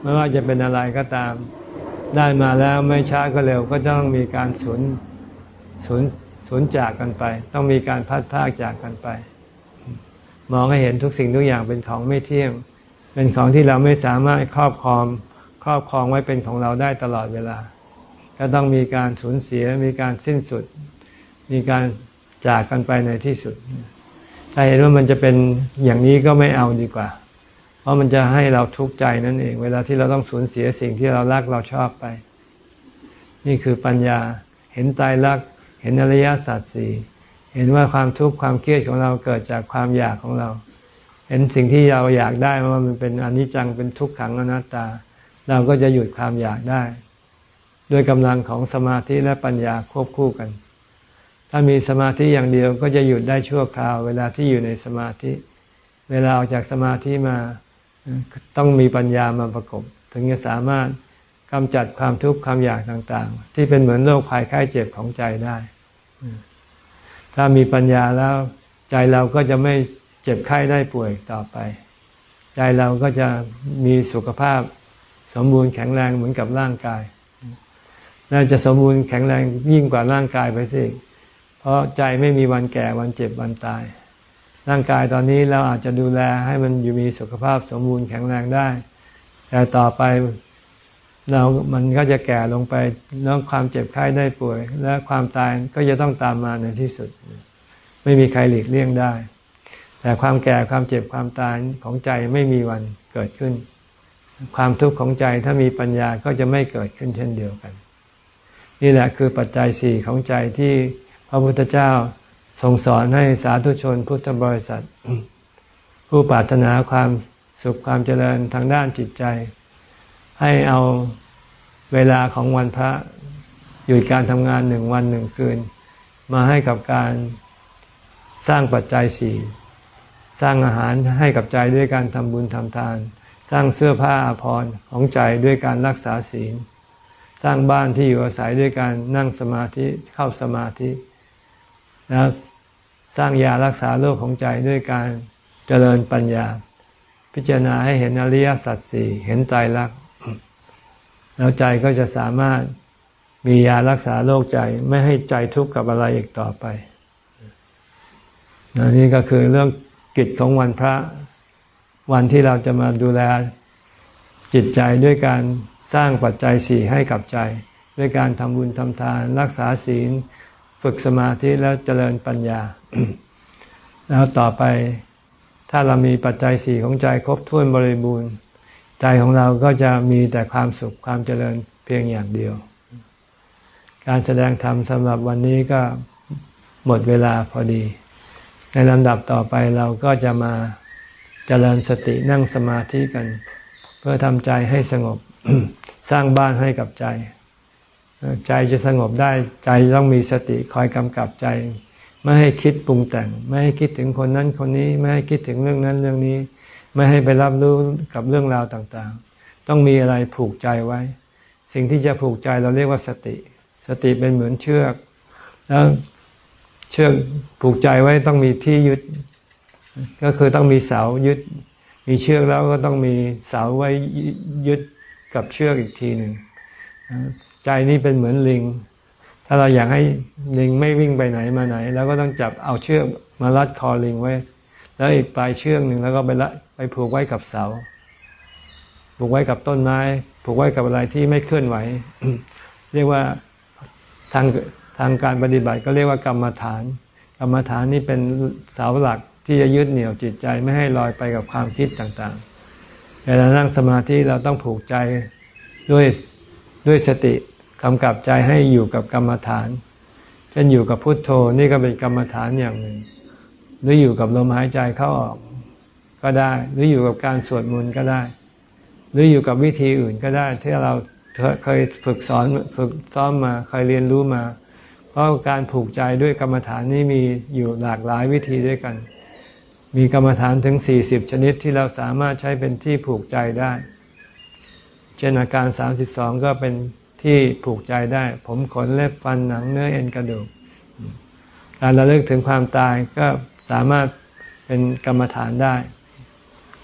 Speaker 1: ไม่ว่าจะเป็นอะไรก็ตาม ได้มาแล้วไม่ช้าก็เร็ว ก็ต้องมีการสูญสูญสูญจากกันไป ต้องมีการพัดพากจากกันไป มองให้เห็นทุกสิ่งทุกอย่างเป็นของไม่เที่ยง เป็นของที่เราไม่สามารถครอบครอง ครอบครองไว้เป็นของเราได้ตลอดเวลา ก็ต้องมีการสูญเสียมีการสิ้นสุด มีการจากกันไปในที่สุด ถ้าเห็นว่ามันจะเป็นอย่างนี้ก็ไม่เอาดีกว่า เพราะมันจะให้เราทุกข์ใจนั่นเอง เวลาที่เราต้องสูญเสียสิ่งที่เรารักเราชอบไป นี่คือปัญญาเห็นตายรัก เห็นอริยสัจสี่เห็นว่าความทุกข์ความเครียดของเราเกิดจากความอยากของเรา เห็นสิ่งที่เราอยากได้ว่ามันเป็นอนิจจังเป็นทุกขังอนัตตา เราก็จะหยุดความอยากได้ ด้วยกำลังของสมาธิและปัญญาควบคู่กัน ถ้ามีสมาธิอย่างเดียวก็จะหยุดได้ชั่วคราว เวลาที่อยู่ในสมาธิ เวลาออกจากสมาธิมาต้องมีปัญญามาประกบ ถึงจะสามารถกำจัดความทุกข์ความอยากต่างๆ ที่เป็นเหมือนโรคภัยไข้เจ็บของใจได้ ถ้ามีปัญญาแล้วใจเราก็จะไม่เจ็บไข้ได้ป่วยต่อไป ใจเราก็จะมีสุขภาพ สมบูรณ์แข็งแรงเหมือนกับร่างกาย น่าจะสมบูรณ์แข็งแรงยิ่งกว่าร่างกายไปสิเพราะใจไม่มีวันแก่วันเจ็บวันตาย ร่างกายตอนนี้เราอาจจะดูแลให้มันอยู่มีสุขภาพสมบูรณ์แข็งแรงได้ แต่ต่อไปเรามันก็จะแก่ลงไปแล้วความเจ็บไข้ได้ป่วย และความตายก็จะต้องตามมาในที่สุด ไม่มีใครหลีกเลี่ยงได้ แต่ความแก่ความเจ็บความตายของใจไม่มีวันเกิดขึ้น ความทุกข์ของใจถ้ามีปัญญาก็จะไม่เกิดขึ้นเช่นเดียวกัน นี่แหละคือปัจจัยสี่ของใจที่พระพุทธเจ้าทรงสอนให้สาธุชนพุทธบริษัท ผู้ปรารถนาความสุขความเจริญทางด้านจิตใจ ให้เอาเวลาของวันพระหยุดการทำงานหนึ่งวันหนึ่งคืน มาให้กับการสร้างปัจจัยสี่ สร้างอาหารให้กับใจด้วยการทำบุญทำทาน สร้างเสื้อผ้าอาภรณ์ของใจด้วยการรักษาศีล สร้างบ้านที่อยู่อาศัยด้วยการนั่งสมาธิเข้าสมาธิ แล้วสร้างยารักษาโรคของใจด้วยการเจริญปัญญา พิจารณาให้เห็นอริยสัจสี่เห็นใจรักแล้วใจก็จะสามารถมียารักษาโรคใจไม่ให้ใจทุกข์กับอะไรอีกต่อไปนนี่ก็คือเรื่องกิจของวันพระ วันที่เราจะมาดูแลจิตใจด้วยการสร้างปัจจัยสี่ให้กับใจ ด้วยการทำบุญทำทาน รักษาศีล ฝึกสมาธิแล้วเจริญปัญญา แล้วต่อไปถ้าเรามีปัจจัยสี่ของใจครบถ้วนบริบูรณ์ ใจของเราก็จะมีแต่ความสุขความเจริญเพียงอย่างเดียว การแสดงธรรมสำหรับวันนี้ก็หมดเวลาพอดี ในลำดับต่อไปเราก็จะมา เจริญสตินั่งสมาธิกัน เพื่อทำใจให้สงบสร้างบ้านให้กับใจ ใจจะสงบได้ใจต้องมีสติคอยกำกับใจ ไม่ให้คิดปรุงแต่ง ไม่ให้คิดถึงคนนั้นคนนี้ ไม่ให้คิดถึงเรื่องนั้นเรื่องนี้ ไม่ให้ไปรับรู้กับเรื่องราวต่างๆ ต้องมีอะไรผูกใจไว้ สิ่งที่จะผูกใจเราเรียกว่าสติ สติเป็นเหมือนเชือก แล้วเชือกผูกใจไว้ต้องมีที่ยึด ก็คือต้องมีเสายึด มีเชือกแล้วก็ต้องมีเสาไว้ยึดกับเชือกอีกทีหนึ่งใจนี้เป็นเหมือนลิง ถ้าเราอยากให้ลิงไม่วิ่งไปไหนมาไหนเราก็ต้องจับเอาเชือกมารัดคอลิงไว้ แล้วอีกปลายเชือกหนึ่งแล้วก็ไปละไปผูกไว้กับเสา ผูกไว้กับต้นไม้ ผูกไว้กับอะไรที่ไม่เคลื่อนไหว เรียกว่าทางทางการปฏิบัติก็เรียกว่ากรรมฐาน กรรมฐานนี่เป็นเสาหลัก ที่จะยึดเหนี่ยวจิตใจไม่ให้ลอยไปกับความคิดต่างๆเวลานั่งสมาธิเราต้องผูกใจด้วยด้วยสติกำกับใจให้อยู่กับกรรมฐาน เช่นอยู่กับพุทโธนี่ก็เป็นกรรมฐานอย่างหนึ่ง หรืออยู่กับลมหายใจเข้าออกก็ได้ หรืออยู่กับการสวดมนต์ก็ได้ หรืออยู่กับวิธีอื่นก็ได้ ที่เราเคยฝึกสอนฝึกซ้อมมาเคยเรียนรู้มา เพราะการผูกใจด้วยกรรมฐานนี้มีอยู่หลากหลายวิธีด้วยกัน มีกรรมฐานถึงสี่สิบชนิดที่เราสามารถใช้เป็นที่ผูกใจได้ เช่นอาการสามสิบสองก็เป็นที่ผูกใจได้ ผมขนเล็บฟันหนังเนื้อเอ็นกระดูก การระลึกถึงความตายก็สามารถเป็นกรรมฐานได้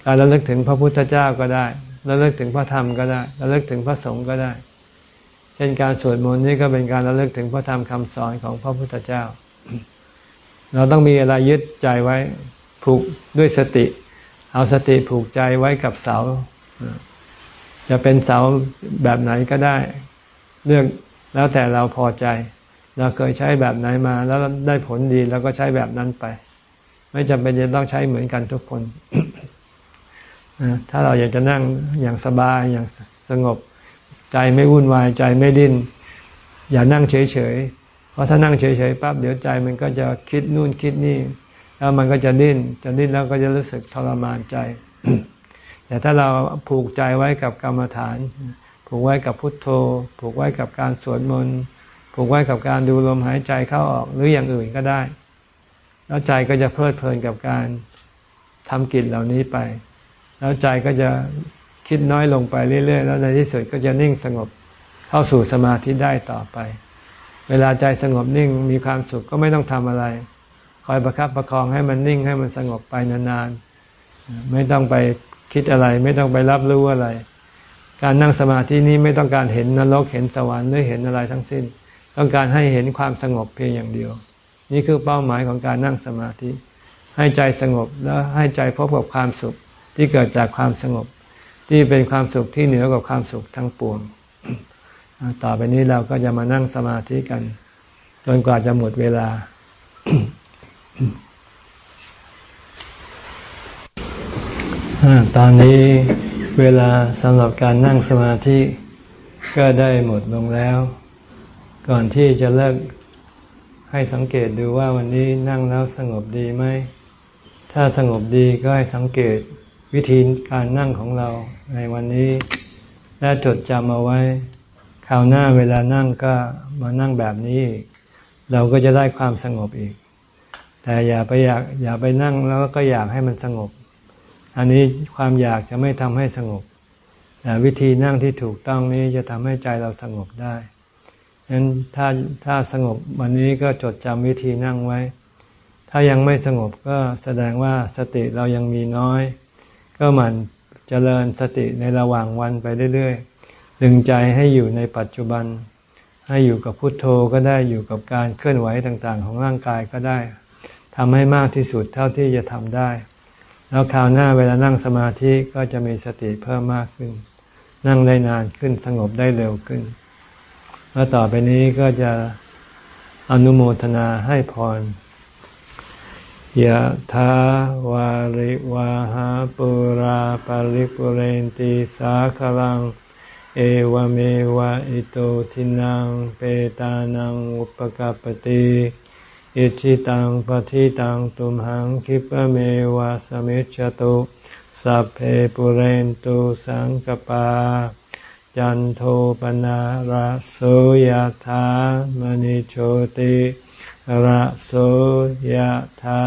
Speaker 1: การระลึกถึงพระพุทธเจ้าก็ได้ระลึกถึงพระธรรมก็ได้ระลึกถึงพระสงฆ์ก็ได้ เช่นการสวดมนต์นี่ก็เป็นการระลึกถึงพระธรรมคำสอนของพระพุทธเจ้า เราต้องมีอะไรยึดใจไว้ ผูกด้วยสติ เอาสติผูกใจไว้กับเสา จะเป็นเสาแบบไหนก็ได้ เลือกแล้วแต่เราพอใจ เราเคยใช้แบบไหนมา แล้วได้ผลดีเราก็ใช้แบบนั้นไป ไม่จำเป็นจะต้องใช้เหมือนกันทุกคนถ้าเราอยากจะนั่งอย่างสบายอย่างสงบใจไม่วุ่นวายใจไม่ดิ้นอย่านั่งเฉยๆเพราะถ้านั่งเฉยๆปั๊บเดี๋ยวใจมันก็จะคิดนู่นคิดนี่ แล้วมันก็จะดิ้นจะดิ้นแล้วก็จะรู้สึกทรมานใจ แต่ถ้าเราผูกใจไว้กับกรรมฐาน ผูกไว้กับพุทโธ ผูกไว้กับการสวดมนต์ผูกไว้กับการดูลมหายใจเข้าออกหรืออย่างอื่นก็ได้ แล้วใจก็จะเพลิดเพลินกับการทำกิจเหล่านี้ไป แล้วใจก็จะคิดน้อยลงไปเรื่อยๆ แล้วในที่สุดก็จะนิ่งสงบเข้าสู่สมาธิได้ต่อไป เวลาใจสงบนิ่งมีความสุขก็ไม่ต้องทำอะไร คอยประครับประคองให้มันนิ่งให้มันสงบไปนานๆ ไม่ต้องไปคิดอะไร ไม่ต้องไปรับรู้อะไร การนั่งสมาธินี้ไม่ต้องการเห็นนรกเห็นสวรรค์หรือเห็นอะไรทั้งสิ้น ต้องการให้เห็นความสงบเพียงอย่างเดียว นี่คือเป้าหมายของการนั่งสมาธิ ให้ใจสงบแล้วให้ใจพบกับความสุขที่เกิดจากความสงบ ที่เป็นความสุขที่เหนือกว่าความสุขทั้งปวง ต่อไปนี้เราก็จะมานั่งสมาธิกันจนกว่าจะหมดเวลา ตอนนี้เวลาสำหรับการนั่งสมาธิก็ได้หมดลงแล้ว ก่อนที่จะเลิกให้สังเกตดูว่าวันนี้นั่งแล้วสงบดีไหม ถ้าสงบดีก็ให้สังเกตวิธีการนั่งของเราในวันนี้ และจดจำเอาไว้คราวหน้าเวลานั่งก็มานั่งแบบนี้ เราก็จะได้ความสงบอีก แต่อย่าไปอยากอย่าไปนั่งแล้วก็อยากให้มันสงบ อันนี้ความอยากจะไม่ทำให้สงบแต่วิธีนั่งที่ถูกต้องนี้จะทำให้ใจเราสงบได้ฉะนั้นถ้าถ้าสงบวันนี้ก็จดจำวิธีนั่งไว้ ถ้ายังไม่สงบก็แสดงว่าสติเรายังมีน้อย ก็มันเจริญสติในระหว่างวันไปเรื่อยๆ ดึงใจให้อยู่ในปัจจุบัน ให้อยู่กับพุทโธก็ได้อยู่กับการเคลื่อนไหวต่างๆ ของร่างกายก็ได้ ทำให้มากที่สุดเท่าที่จะทำได้ แล้วคราวหน้าเวลานั่งสมาธิก็จะมีสติเพิ่มมากขึ้น นั่งได้นานขึ้นสงบได้เร็วขึ้น แล้วต่อไปนี้ก็จะอนุโมทนาให้พรยะถาวาริวาหาปุราปาริปุเรนติสาคลัง เอวเมวะอิโตทินนังเปตานังอุปกัปปติ อิจฉิตังปัตถิตังตุมหัง ขิปปเมวะสมิชฌตุสัพเพปูเรนตุสังกัปปา จันโทปัณณะระโสยถามณิโชติระโสยถา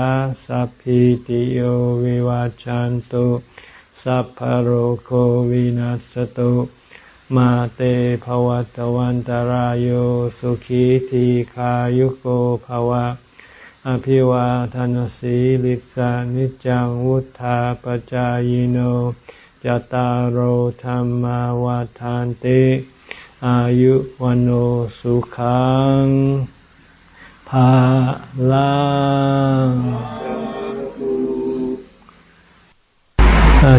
Speaker 1: สัพพีติโยวิวัชชันตุสัพพโรโควินัสตุ มาเตภวตวันตารโยสุขีทีขายุโกภวะ อภิวาทานสีลิสานิจังวุธาปจายโนจตารโหธรรมวาทานติ อายุวันโอสุขังภาลัง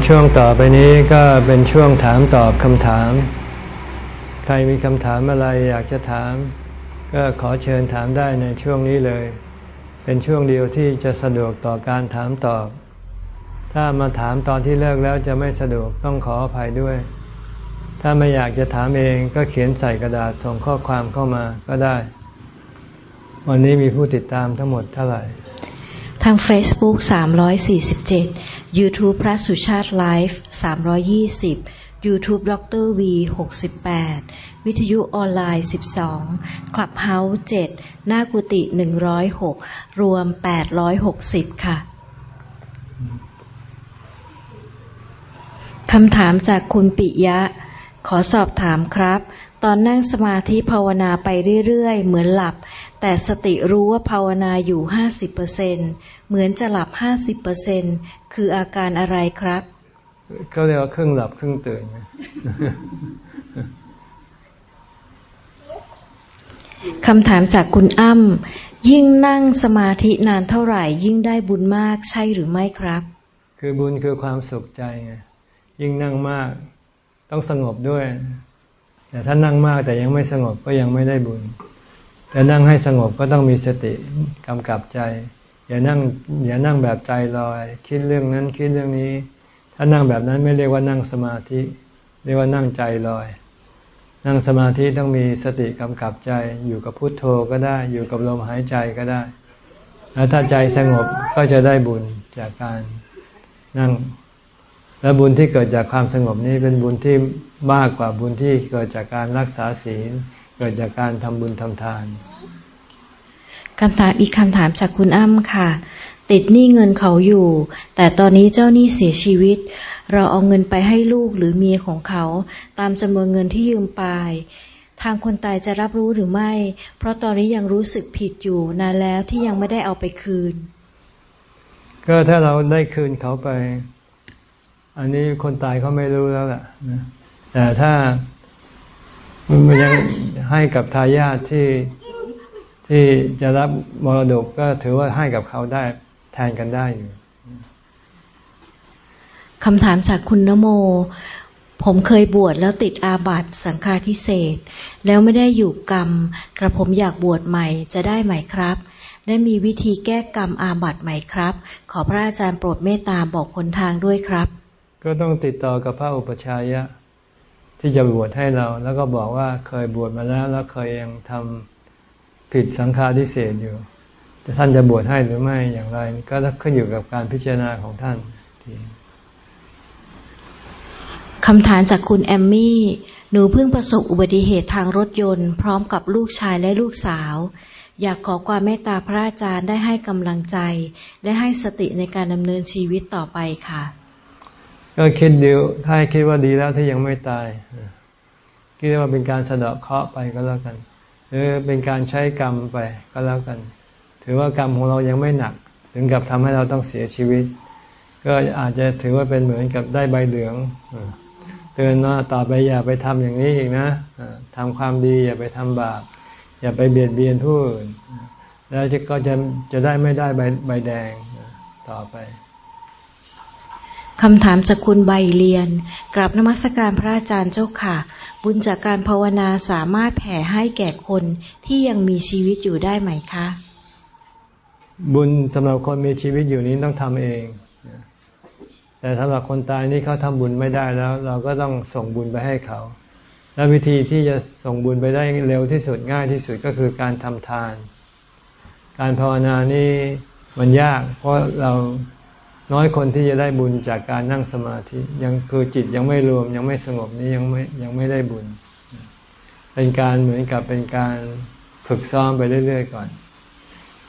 Speaker 1: ช่วงต่อไปนี้ก็เป็นช่วงถามตอบคำถาม รมีคำถามอะไรอยากจะถาม ก็ขอเชิญถามได้ในช่วงนี้เลย เป็นช่วงเดียวที่จะสะดวกต่อการถามตอบ ถ้ามาถามตอนที่เลิกแล้วจะไม่สะดวกต้องขออภัยด้วย ถ้าไม่อยากจะถามเองก็เขียนใส่กระดาษส่งข้อความเข้ามาก็ได้ วันนี้มีผู้ติดตามทั้งหมดเท่าไหร่
Speaker 2: ทาง Facebook 347 YouTube พระสุชาติไลฟ์320 YouTube ดร V 68 วิทยุออนไลน์ 12 Clubhouse 7หน้ากุฏิ106 รวม 860 ค่ะ คำถามจากคุณปิยะ ขอสอบถามครับ ตอนนั่งสมาธิภาวนาไปเรื่อย ๆ เหมือนหลับ แต่สติรู้ว่าภาวนาอยู่ห้าสิบเปอร์เซ็นเหมือนจะหลับห้าสิบเปอร์เซ็นคืออาการอะไรครับ
Speaker 1: เขาเรียกว่าครึ่งหลับครึ่งตื่น
Speaker 2: คำถามจากคุณอ้ำยิ่งนั่งสมาธินานเท่าไหร่ ยิ่งได้บุญมากใช่หรือไม่ครับ
Speaker 1: คือบุญคือความสุขใจไงยิ่งนั่งมาก ต้องสงบด้วย แต่ถ้านั่งมากแต่ยังไม่สงบก็ยังไม่ได้บุญจะนั่งให้สงบก็ต้องมีสติกำกับใจ อย่านั่งอย่านั่งแบบใจลอย คิดเรื่องนั้นคิดเรื่องนี้ ถ้านั่งแบบนั้นไม่เรียกว่านั่งสมาธิ เรียกว่านั่งใจลอย นั่งสมาธิต้องมีสติกำกับใจ อยู่กับพุทโธก็ได้ อยู่กับลมหายใจก็ได้ แล้วถ้าใจสงบก็จะได้บุญจากการนั่ง และบุญที่เกิดจากความสงบนี้เป็นบุญที่มากกว่าบุญที่เกิดจากการรักษาศีล เกิดจากการทำบุญทำทาน
Speaker 2: คำถามอีกคำถามจากคุณอ้ำค่ะ ติดหนี้เงินเขาอยู่ แต่ตอนนี้เจ้าหนี้เสียชีวิต เราเอาเงินไปให้ลูกหรือเมียของเขา ตามจำนวนเงินที่ยืมไป ทางคนตายจะรับรู้หรือไม่ เพราะตอนนี้ยังรู้สึกผิดอยู่นานแล้วที่ยังไม่ได้เอาไปคืน
Speaker 1: ก็ถ้าเราได้คืนเขาไป อันนี้คนตายเขาไม่รู้แล้วแหละแต่ถ้ามันยังให้กับทายาทที่ที่จะรับมรดกก็ถือว่าให้กับเขาได้ แทนกันได้อยู่
Speaker 2: คำถามจากคุณนโม ผมเคยบวชแล้วติดอาบัตสังฆาทิเศษ แล้วไม่ได้อยู่กรรม กระผมอยากบวชใหม่จะได้ไหมครับ ได้มีวิธีแก้กรรมอาบัตไหมครับ ขอพระอาจารย์โปรดเมตตาบอกคนทางด้วยครับ
Speaker 1: ก็ต้องติดต่อกับพระอุปชายะ ที่จะบวชให้เรา แล้วก็บอกว่าเคยบวชมาแล้วแล้วเคยยังทำผิดสังฆาทิเศษอยู่ แต่ท่านจะบวชให้หรือไม่อย่างไร ก็ขึ้นอยู่กับการพิจารณาของท่าน
Speaker 2: คำถามจากคุณแอมมี่ หนูเพิ่งประสบอุบัติเหตุทางรถยนต์ พร้อมกับลูกชายและลูกสาว อยากขอความเมตตาพระอาจารย์ได้ให้กำลังใจ และให้สติในการดำเนินชีวิตต่อไปค่ะ
Speaker 1: ก็คิดดีถ้าคิดว่าดีแล้วที่ยังไม่ตายคิดว่าเป็นการสะเดาะเคราะห์ไปก็แล้วกัน หรือเป็นการใช้กรรมไปก็แล้วกัน ถือว่ากรรมของเรายังไม่หนัก ถึงกับทำให้เราต้องเสียชีวิต ก็อาจจะถือว่าเป็นเหมือนกับได้ใบเหลืองเตือนว่าต่อไปอย่าไปทำอย่างนี้อีกนะทำความดีอย่าไปทำบาปอย่าไปเบียดเบียนผู้อื่นแล้วก็จะจะได้ไม่ได้ใบใบแดงต่อไป
Speaker 2: คำถามจากคุณใบเรียนกราบนมัสการพระอาจารย์เจ้าค่ะ บุญจากการภาวนาสามารถแผ่ให้แก่คนที่ยังมีชีวิตอยู่ได้ไหมคะ
Speaker 1: บุญสำหรับคนมีชีวิตอยู่นี้ต้องทำเอง แต่สำหรับคนตายนี่เขาทำบุญไม่ได้แล้ว เราก็ต้องส่งบุญไปให้เขา และวิธีที่จะส่งบุญไปได้เร็วที่สุดง่ายที่สุดก็คือการทำทาน การภาวนานี่มันยาก เพราะเราน้อยคนที่จะได้บุญจากการนั่งสมาธิ ยังคือจิตยังไม่รวมยังไม่สงบนี้ยังไม่ยังไม่ได้บุญ เป็นการเหมือนกับเป็นการฝึกซ้อมไปเรื่อยๆก่อน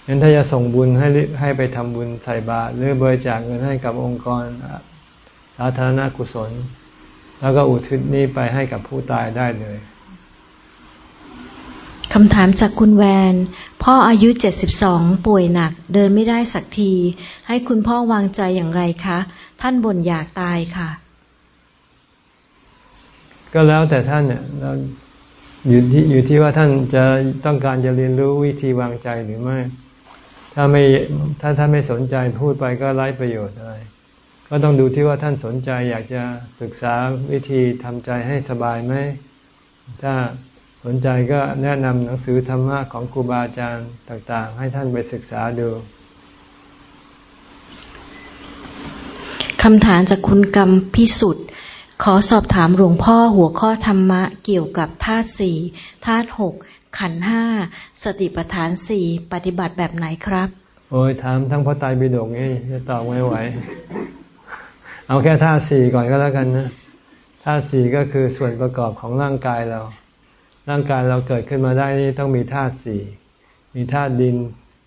Speaker 1: งั้นถ้าจะส่งบุญให้ให้ไปทำบุญใส่บาตรหรือบริจาคเงินให้กับองค์กรสาธารณกุศล แล้วก็อุทิศนี้ไปให้กับผู้ตายได้เลย
Speaker 2: คำถามจากคุณแวน พ่ออายุเจ็ดสิบสองป่วยหนัก เดินไม่ได้สักที ให้คุณพ่อวางใจอย่างไรคะ ท่านบ่นอยากตายค่ะ
Speaker 1: ก็แล้วแต่ท่านเนี่ยอยู่ที่อยู่ที่ว่าท่านจะต้องการจะเรียนรู้วิธีวางใจหรือไม่ ถ้าไม่ถ้าท่านไม่สนใจพูดไปก็ไร้ประโยชน์อะไร ก็ต้องดูที่ว่าท่านสนใจอยากจะศึกษาวิธีทำใจให้สบายไหม ถ้าสนใจก็แนะนำหนังสือธรรมะของครูบาอาจารย์ต่าง ๆ ให้ท่านไปศึกษาดู
Speaker 2: คำถามจากคุณกรรมพิสุทธิ์ ขอสอบถามหลวงพ่อหัวข้อธรรมะเกี่ยวกับธาตุสี่ธาตุหกขันห้าสติปัฏฐานสี่ปฏิบัติแบบไหนครับ
Speaker 1: โอ้ยถามทั้งพระไตรปิฎกนี่จะตอบไม่ไหว เอาแค่ธาตุสี่ก่อนก็แล้วกันนะธาตุสี่ก็คือส่วนประกอบของร่างกายเรา ร่างกายเราเกิดขึ้นมาได้นี่ต้องมีธาตุสี่มีธาตุดิน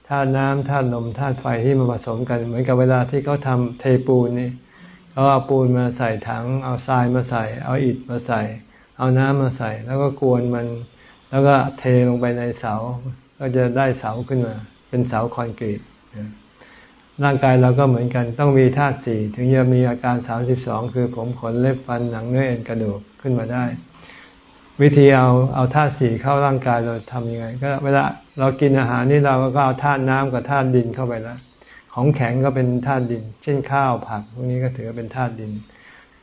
Speaker 1: ธาตุน้ำธาตุลมธาตุไฟที่มาผสมกัน เหมือนกับเวลาที่เขาทาเทปูนนี่ เขาเอาปูนมาใส่ถัง เอาทรายมาใส่ เอาอิฐมาใส่ เอาน้ำมาใส่ แล้วก็กวนมัน แล้วก็เทลงไปในเสา ก็จะได้เสาขึ้นมา เป็นเสาคอนกรีตร่างกายเราก็เหมือนกันต้องมีธาตุสี่ถึงจะมีอาการสามสิบสองคือผมขนเล็บฟันหนังเนื้อเอ็นกระดูกขึ้นมาได้ วิธีเอาเอาธาตุสี่เข้าร่างกายเราทำยังไง ก็เวลาเรากินอาหารนี่เราก็เอาธาตุน้ำกับธาตุดินเข้าไปแล้ว ของแข็งก็เป็นธาตุดิน เช่นข้าวผักพวกนี้ก็ถือเป็นธาตุดิน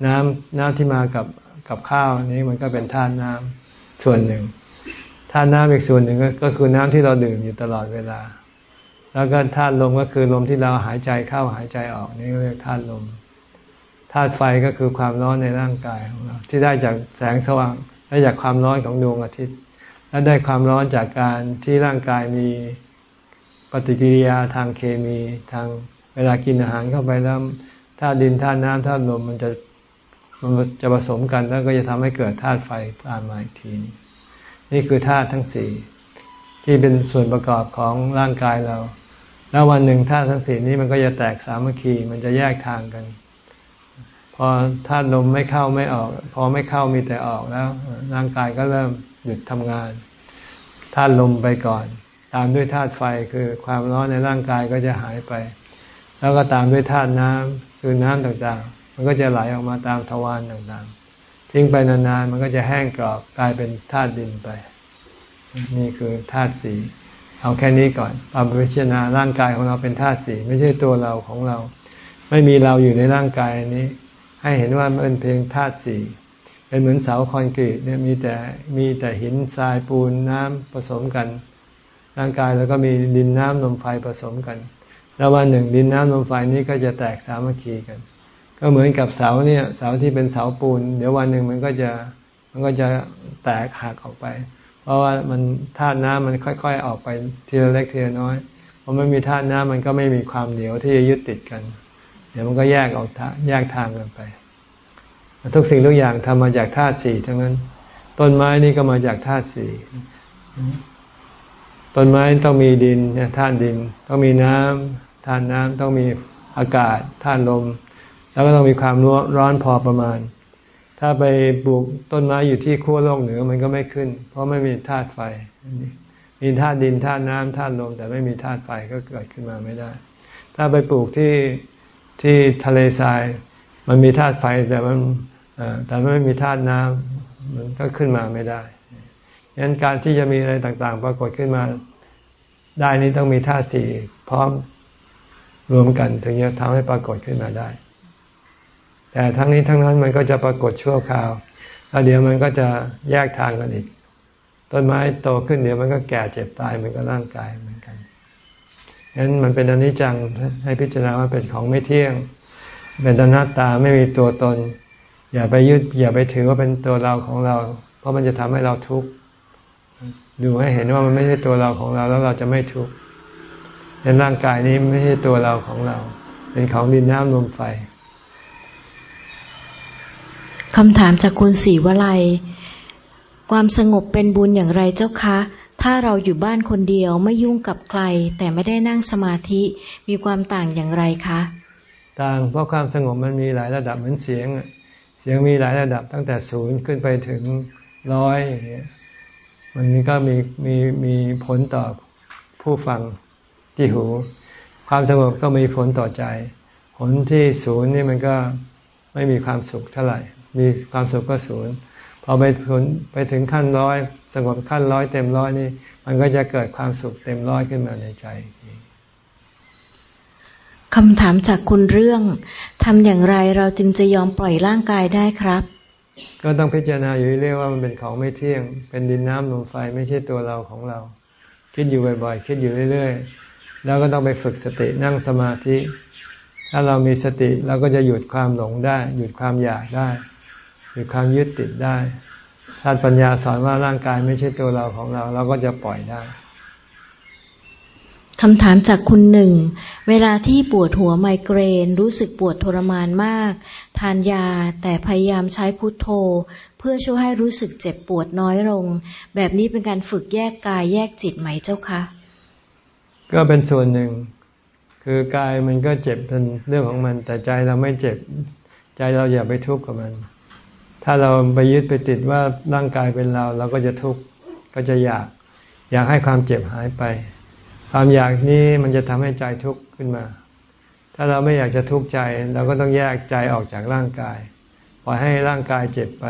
Speaker 1: น้ำน้ำที่มากับกับข้าวนี้มันก็เป็นธาตุน้ำส่วนหนึ่งธาตุน้ำอีกส่วนหนึ่งก็คือน้ำที่เราดื่มอยู่ตลอดเวลา แล้วก็ธาตุลมก็คือลมที่เราหายใจเข้าหายใจออกนี่เรียกธาตุลมธาตุไฟก็คือความร้อนในร่างกายของเราที่ได้จากแสงสว่างได้จากความร้อนของดวงอาทิตย์ และได้ความร้อนจากการที่ร่างกายมี ปฏิกิริยาทางเคมีทางเวลากินอาหารเข้าไปแล้วธาตุดินธาตุน้ำธาตุลมมันจะมันจะผสมกันแล้วก็จะทำให้เกิดธาตุไฟตามมาอีกทีนี่คือธาตุทั้งสี่ที่เป็นส่วนประกอบของร่างกายเรา แล้ววันหนึ่งธาตุทั้งสี่นี้มันก็จะแตกสามัคคีมันจะแยกทางกัน พอธาตุลมไม่เข้าไม่ออก พอไม่เข้ามีแต่ออกแล้ว ร่างกายก็เริ่มหยุดทำงานธาตุลมไปก่อน ตามด้วยธาตุไฟคือความร้อนในร่างกายก็จะหายไป แล้วก็ตามด้วยธาตุน้ำคือน้ำต่างๆ มันก็จะไหลออกมาตามทวารต่างๆ ทิ้งไปนานๆมันก็จะแห้งกรอบกลายเป็นธาตุดินไป นี่คือธาตุสีเอาแค่นี้ก่อนปรับพิจารณาร่างกายของเราเป็นธาตุสีไม่ใช่ตัวเราของเรา ไม่มีเราอยู่ในร่างกายนี้ ให้เห็นว่ามันเป็นเพียงธาตุสีเป็นเหมือนเสาคอนกรีตเนี่ยมีแต่มีแต่หินทรายปูนน้ำผสมกัน ร่างกายแล้วก็มีดินน้ำลมไฟผสมกัน แล้ววันหนึ่งดินน้ำลมไฟนี้ก็จะแตกสามัคคีกัน ก็เหมือนกับเสาเนี่ยเสาที่เป็นเสาปูน เดี๋ยววันหนึ่งมันก็จะมันก็จะแตกหักออกไป เพราะว่ามันธาตุน้ำมันค่อย ๆ ออกไปทีละเล็กทีละน้อยพอไม่มีธาตุน้ำมันก็ไม่มีความเหนียวที่จะยึดติดกัน เดี๋ยวมันก็แยกออกแยกทางกันไป ทุกสิ่งทุกอย่างทำมาจากธาตุสี่ทั้งนั้น ต้นไม้นี่ก็มาจากธาตุสี่ ต้นไม้ต้องมีดินธาตุดิน ต้องมีน้ำธาตุน้ำต้องมีอากาศธาตุลม แล้วก็ต้องมีความร้อนพอประมาณ ถ้าไปปลูกต้นไม้อยู่ที่ขั้วโลกเหนือมันก็ไม่ขึ้น เพราะไม่มีธาตุไฟ มีธาตุดินธาตุน้ำธาตุลม แต่ไม่มีธาตุไฟก็เกิดขึ้นมาไม่ได้ ถ้าไปปลูกที่ที่ทะเลทราย มันมีธาตุไฟแต่มันแต่ไม่มีธาตุน้ำมันก็ขึ้นมาไม่ได้ ยันการที่จะมีอะไรต่าง ๆ ปรากฏขึ้นมาได้นี้ต้องมีท่าสี่พร้อมรวมกันถึงจะทำให้ปรากฏขึ้นมาได้ แต่ทั้งนี้ทั้งนั้นมันก็จะปรากฏชั่วคราวแล้วเดี๋ยวมันก็จะแยกทางกันอีก ต้นไม้โตขึ้นเดี๋ยวมันก็แก่เจ็บตายมันก็ร่างกายเหมือนกันงั้นมันเป็นอนิจจังให้พิจารณาว่าเป็นของไม่เที่ยง เป็นอนัตตาไม่มีตัวตน อย่าไปยึดอย่าไปถือว่าเป็นตัวเราของเรา เพราะมันจะทำให้เราทุกข์ ดูให้เห็นว่ามันไม่ใช่ตัวเราของเราแล้วเราจะไม่ทุกข์ในร่างกายนี้ไม่ใช่ตัวเราของเรา เป็นของดินน้ำลมไฟ
Speaker 2: คำถามจากคุณศรีวลัย ความสงบเป็นบุญอย่างไรเจ้าคะ ถ้าเราอยู่บ้านคนเดียวไม่ยุ่งกับใคร แต่ไม่ได้นั่งสมาธิมีความต่างอย่างไรคะ
Speaker 1: ต่างเพราะความสงบมันมีหลายระดับเหมือนเสียง เสียงมีหลายระดับตั้งแต่ศูนย์ขึ้นไปถึงร้อย มันก็มีมีมีผลต่อผู้ฟังที่หู ความสงบก็มีผลต่อใจ ผลที่ศูนย์นี่มันก็ไม่มีความสุขเท่าไหร่ มีความสุขก็ศูนย์พอไปถึงไปถึงขั้นร้อย สงบขั้นร้อยเต็มร้อยนี่ มันก็จะเกิดความสุขเต็มร้อยขึ้นมาในใจ
Speaker 2: คำถามจากคุณเรื่องทำอย่างไรเราจึงจะยอมปล่อยร่างกายได้ครับ
Speaker 1: ก็ต้องพิจารณาอยู่เรื่อยว่ามันเป็นของไม่เที่ยง เป็นดินน้ำลมไฟไม่ใช่ตัวเราของเรา คิดอยู่บ่อยๆ คิดอยู่เรื่อยๆ แล้วก็ต้องไปฝึกสตินั่งสมาธิ ถ้าเรามีสติเราก็จะหยุดความหลงได้ หยุดความอยากได้หรือความยึดติดได้ ถ้าปัญญาสอนว่าร่างกายไม่ใช่ตัวเราของเรา เราก็จะปล่อยได้
Speaker 2: คำถามจากคุณหนึ่ง เวลาที่ปวดหัวไมเกรนรู้สึกปวดทรมานมาก ทานยา แต่พยายามใช้พุทโธ เพื่อช่วยให้รู้สึกเจ็บปวดน้อยลง แบบนี้เป็นการฝึกแยกกายแยกจิตไหมเจ้าคะ
Speaker 1: ก็เป็นส่วนหนึ่ง คือกายมันก็เจ็บเป็นเรื่องของมัน แต่ใจเราไม่เจ็บ ใจเราอย่าไปทุกข์กับมัน ถ้าเราไปยึดไปติดว่าร่างกายเป็นเราเราก็จะทุกข์ก็จะอยาก อยากให้ความเจ็บหายไป ความอยากนี้มันจะทำให้ใจทุกข์ขึ้นมา ถ้าเราไม่อยากจะทุกข์ใจ เราก็ต้องแยกใจออกจากร่างกาย ปล่อยให้ร่างกายเจ็บไป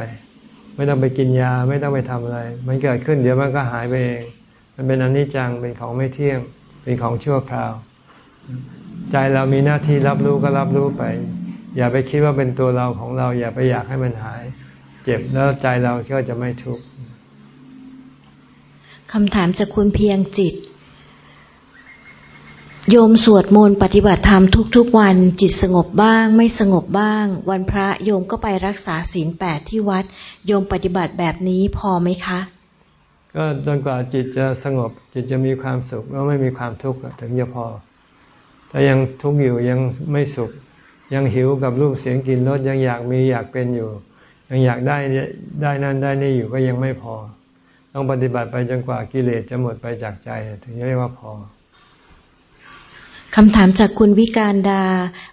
Speaker 1: ไม่ต้องไปกินยาไม่ต้องไปทำอะไร มันเกิดขึ้นเดี๋ยวมันก็หายไปเอง มันเป็นอนิจจังเป็นของไม่เที่ยง เป็นของชั่วคราว ใจเรามีหน้าที่รับรู้ก็รับรู้ไป อย่าไปคิดว่าเป็นตัวเราของเรา อย่าไปอยากให้มันหาย เจ็บแล้วใจเราก็จะไม่ทุกข์
Speaker 2: คำถามจากคุณเพียงจิต โยมสวดมนต์ปฏิบัติธรรมทุกๆวันจิตสงบบ้าง ไม่สงบบ้าง วันพระโยมก็ไปรักษาศีลแปดที่วัด โยมปฏิบัติแบบนี้พอไหมคะ
Speaker 1: ก็จนกว่าจิตจะสงบจิตจะมีความสุขแล้วไม่มีความทุกข์ถึงจะพอถ้ายังทุกข์อยู่ยังไม่สุข ยังหิวกับรูปเสียงกลิ่นรสยังอยากมีอยากเป็นอยู่ ยังอยากได้ได้นั่นได้นี่อยู่ก็ยังไม่พอ ต้องปฏิบัติไปจนกว่ากิเลสจะหมดไปจากใจ ถึงจะเรียกว่าพอ
Speaker 2: คำถามจากคุณวิการดา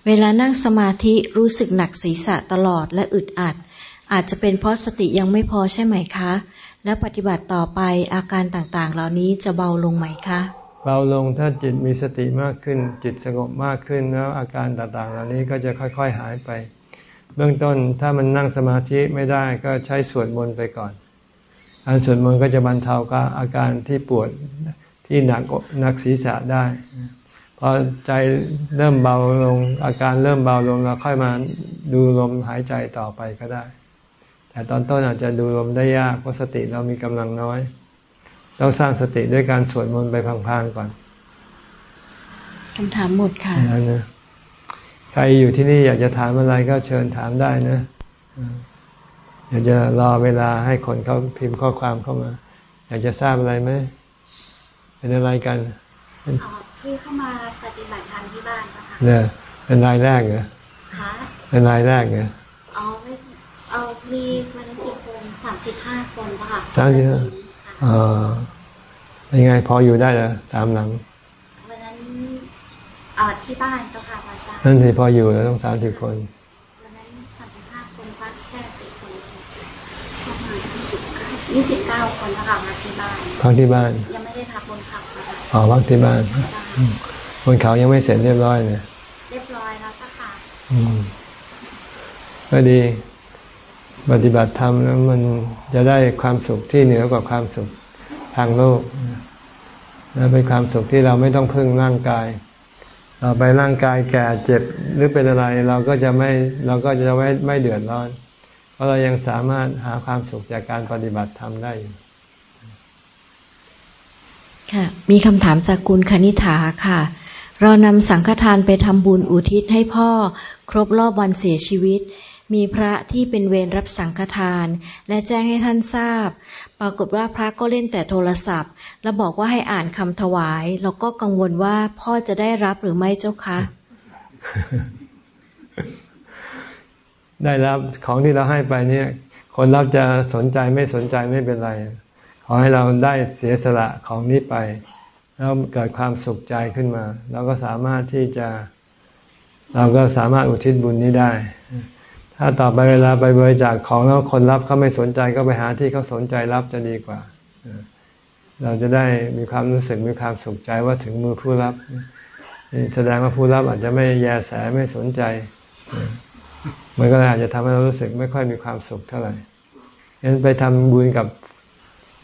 Speaker 2: เวลานั่งสมาธิรู้สึกหนักศีรษะตลอดและอึดอัด อาจจะเป็นเพราะสติยังไม่พอใช่ไหมคะ และปฏิบัติต่อไปอาการต่างๆ เหล่านี้จะเบาลงไหมคะ
Speaker 1: เบาลงถ้าจิตมีสติมากขึ้น จิตสงบมากขึ้นแล้วอาการต่างๆ เหล่านี้ก็จะค่อยๆหายไป เบื้องต้นถ้ามันนั่งสมาธิไม่ได้ก็ใช้สวดมนต์ไปก่อนการสวดมนต์ก็จะบรรเทากับอาการที่ปวดที่หนักหนักศีรษะได้ พอใจเริ่มเบาลง อาการเริ่มเบาลงเราค่อยมาดูลมหายใจต่อไปก็ได้ แต่ตอนต้นอาจจะดูลมได้ยากเพราะสติเรามีกำลังน้อยต้องสร้างสติด้วยการสวดมนต์ไปพังๆก่อน
Speaker 2: คำถามหมดค่ะ
Speaker 1: ใครอยู่ที่นี่อยากจะถามอะไรก็เชิญถามได้นะอยากจะรอเวลาให้คนเขาพิมพ์ข้อความเข้ามา อยากจะทราบอะไรไหมเป็นอะไรกัน
Speaker 3: พี่เข้ามาปฏิบัติธรรมที่บ้านนะคะ
Speaker 1: เนี่ยเป็นรายแรกเหรอคะเป็นรายแรกเหรอ
Speaker 3: อ๋อไม่เอามีวันนี้กี่คนสามสิบห้าคนค่ะ
Speaker 1: สามสิบห้าอ๋อยังไงพออยู่ได้เหรอตามหลัง
Speaker 3: วันนั้นอ่าที่บ้านเจ้าค่ะ
Speaker 1: นั่นสิพออยู่แล้วต้องสามสิบคน
Speaker 3: ยี่สิบเก้าคนนะคะมาที่บ้าน
Speaker 1: พักที่บ้าน
Speaker 3: ยังไม่ได้พักบนเขา
Speaker 1: อ๋อพักที่บ้านบนเขายังไม่เสร็จเรียบร้อยเลย
Speaker 3: เรียบร้อยแล้วค่ะ
Speaker 1: อืมก็ดี ปฏิบัติธรรมแล้วมันจะได้ความสุขที่เหนือกว่าความสุขทางโลกและเป็นความสุขที่เราไม่ต้องพึ่งร่างกาย เราไปร่างกายแก่เจ็บหรือเป็นอะไร เราก็จะไม่เราก็จะไม่ไม่เดือดร้อน เพราะเรายังสามารถหาความสุขจากการปฏิบัติธรรมได้อยู่
Speaker 2: ค่ะ มีคำถามจากคุณคณิ t าค่ะ เรานำสังฆทานไปทำบุญอุทิศให้พ่อ ครบรอบวันเสียชีวิต มีพระที่เป็นเวรรับสังฆทาน และแจ้งให้ท่านทราบ ปรากฏว่าพระก็เล่นแต่โทรศัพท์ แล้วบอกว่าให้อ่านคำถวาย เราก็กังวลว่าพ่อจะได้รับหรือไม่เจ้าคะ
Speaker 1: ได้รับของที่เราให้ไปเนี่ย คนรับจะสนใจไม่สนใจไม่เป็นไร ขอให้เราได้เสียสละของนี้ไป แล้วเกิดความสุขใจขึ้นมา เราก็สามารถที่จะ เราก็สามารถอุทิศบุญนี้ได้ ถ้าต่อไปเวลาไปบริจาคของแล้วคนรับเขาไม่สนใจก็ไปหาที่เขาสนใจรับจะดีกว่า เราจะได้มีความรู้สึกมีความสุขใจว่าถึงมือผู้รับแสดงว่าผู้รับอาจจะไม่แยแสไม่สนใจ มันก็อาจจะทำให้เรารู้สึกไม่ค่อยมีความสุขเท่าไหร่งั้นไปทำบุญกับ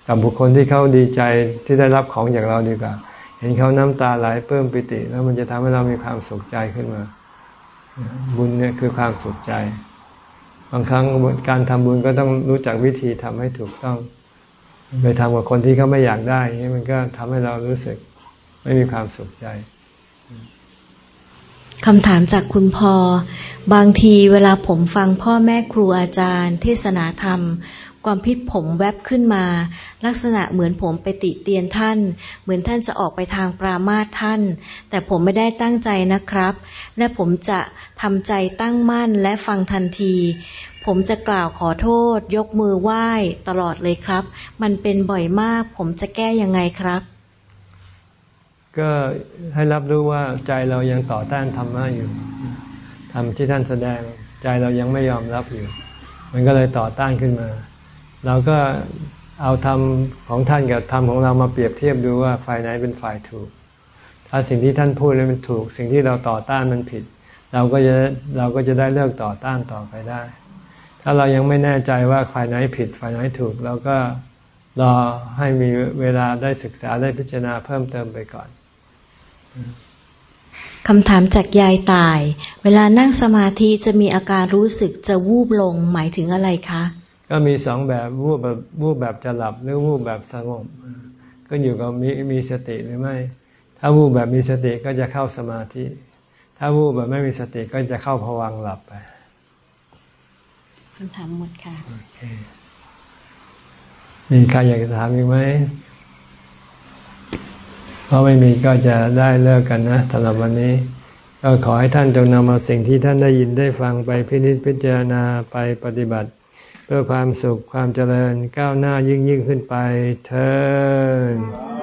Speaker 1: กับบุคคลที่เขาดีใจที่ได้รับของจากเราดีกว่า เห็นเขาน้ำตาไหลเพิ่มปิติ แล้วมันจะทำให้เรามีความสุขใจขึ้นมา บุญเนี่ยคือความสุขใจ บางครั้งการทำบุญก็ต้องรู้จักวิธีทำให้ถูกต้อง ไปทำกับคนที่เขาไม่อยากได้นี่มันก็ทำให้เรารู้สึกไม่มีความสุขใจ
Speaker 2: คำถามจากคุณพอบางทีเวลาผมฟังพ่อแม่ครูอาจารย์ เทศนาธรรม ความพิษผมแวบขึ้นมา ลักษณะเหมือนผมไปติเตียนท่าน เหมือนท่านจะออกไปทางปรามาทท่าน แต่ผมไม่ได้ตั้งใจนะครับ และผมจะทำใจตั้งมั่นและฟังทันที ผมจะกล่าวขอโทษ ยกมือไหว้ตลอดเลยครับ มันเป็นบ่อยมาก ผมจะแก้ยังไงครับ
Speaker 1: ก็ให้รับรู้ว่าใจเรายังต่อต้านธรรมะอยู่ทำที่ท่านแสดงใจเรายังไม่ยอมรับอยู่ มันก็เลยต่อต้านขึ้นมา เราก็ เอาธรรมของท่านกับธรรมของเรามาเปรียบเทียบดูว่าฝ่ายไหนเป็นฝ่ายถูก ถ้าสิ่งที่ท่านพูดแล้วมันถูก สิ่งที่เราต่อต้านมันผิด เราก็จะเราก็จะได้เลิกต่อต้านต่อไปได้ ถ้าเรายังไม่แน่ใจว่าฝ่ายไหนผิดฝ่ายไหนถูกเราก็รอให้มีเวลาได้ศึกษาได้พิจารณาเพิ่มเติมไปก่อน
Speaker 2: คำถามจากยายตาย เวลานั่งสมาธิจะมีอาการรู้สึกจะวูบลงหมายถึงอะไรคะ
Speaker 1: ก็มีสองแบบวูบแบบวูบแบบจะหลับหรือวูบแบบสงบก็อยู่กับมีมีสติหรือไม่ ถ้าวูบแบบมีสติก็จะเข้าสมาธิ ถ้าวูบแบบไม่มีสติก็จะเข้าผวังหลับไป
Speaker 2: คำถามหมดค่ะ
Speaker 1: มีใครอยากจะถามอีกไหมเพราะไม่มีก็จะได้เลิกกันนะสำหรับวันนี้ ก็ขอให้ท่านจงนำเอาสิ่งที่ท่านได้ยินได้ฟังไปพินิจพิจารณาไปปฏิบัติ เพื่อความสุขความเจริญก้าวหน้ายิ่งยิ่งขึ้นไปเธอ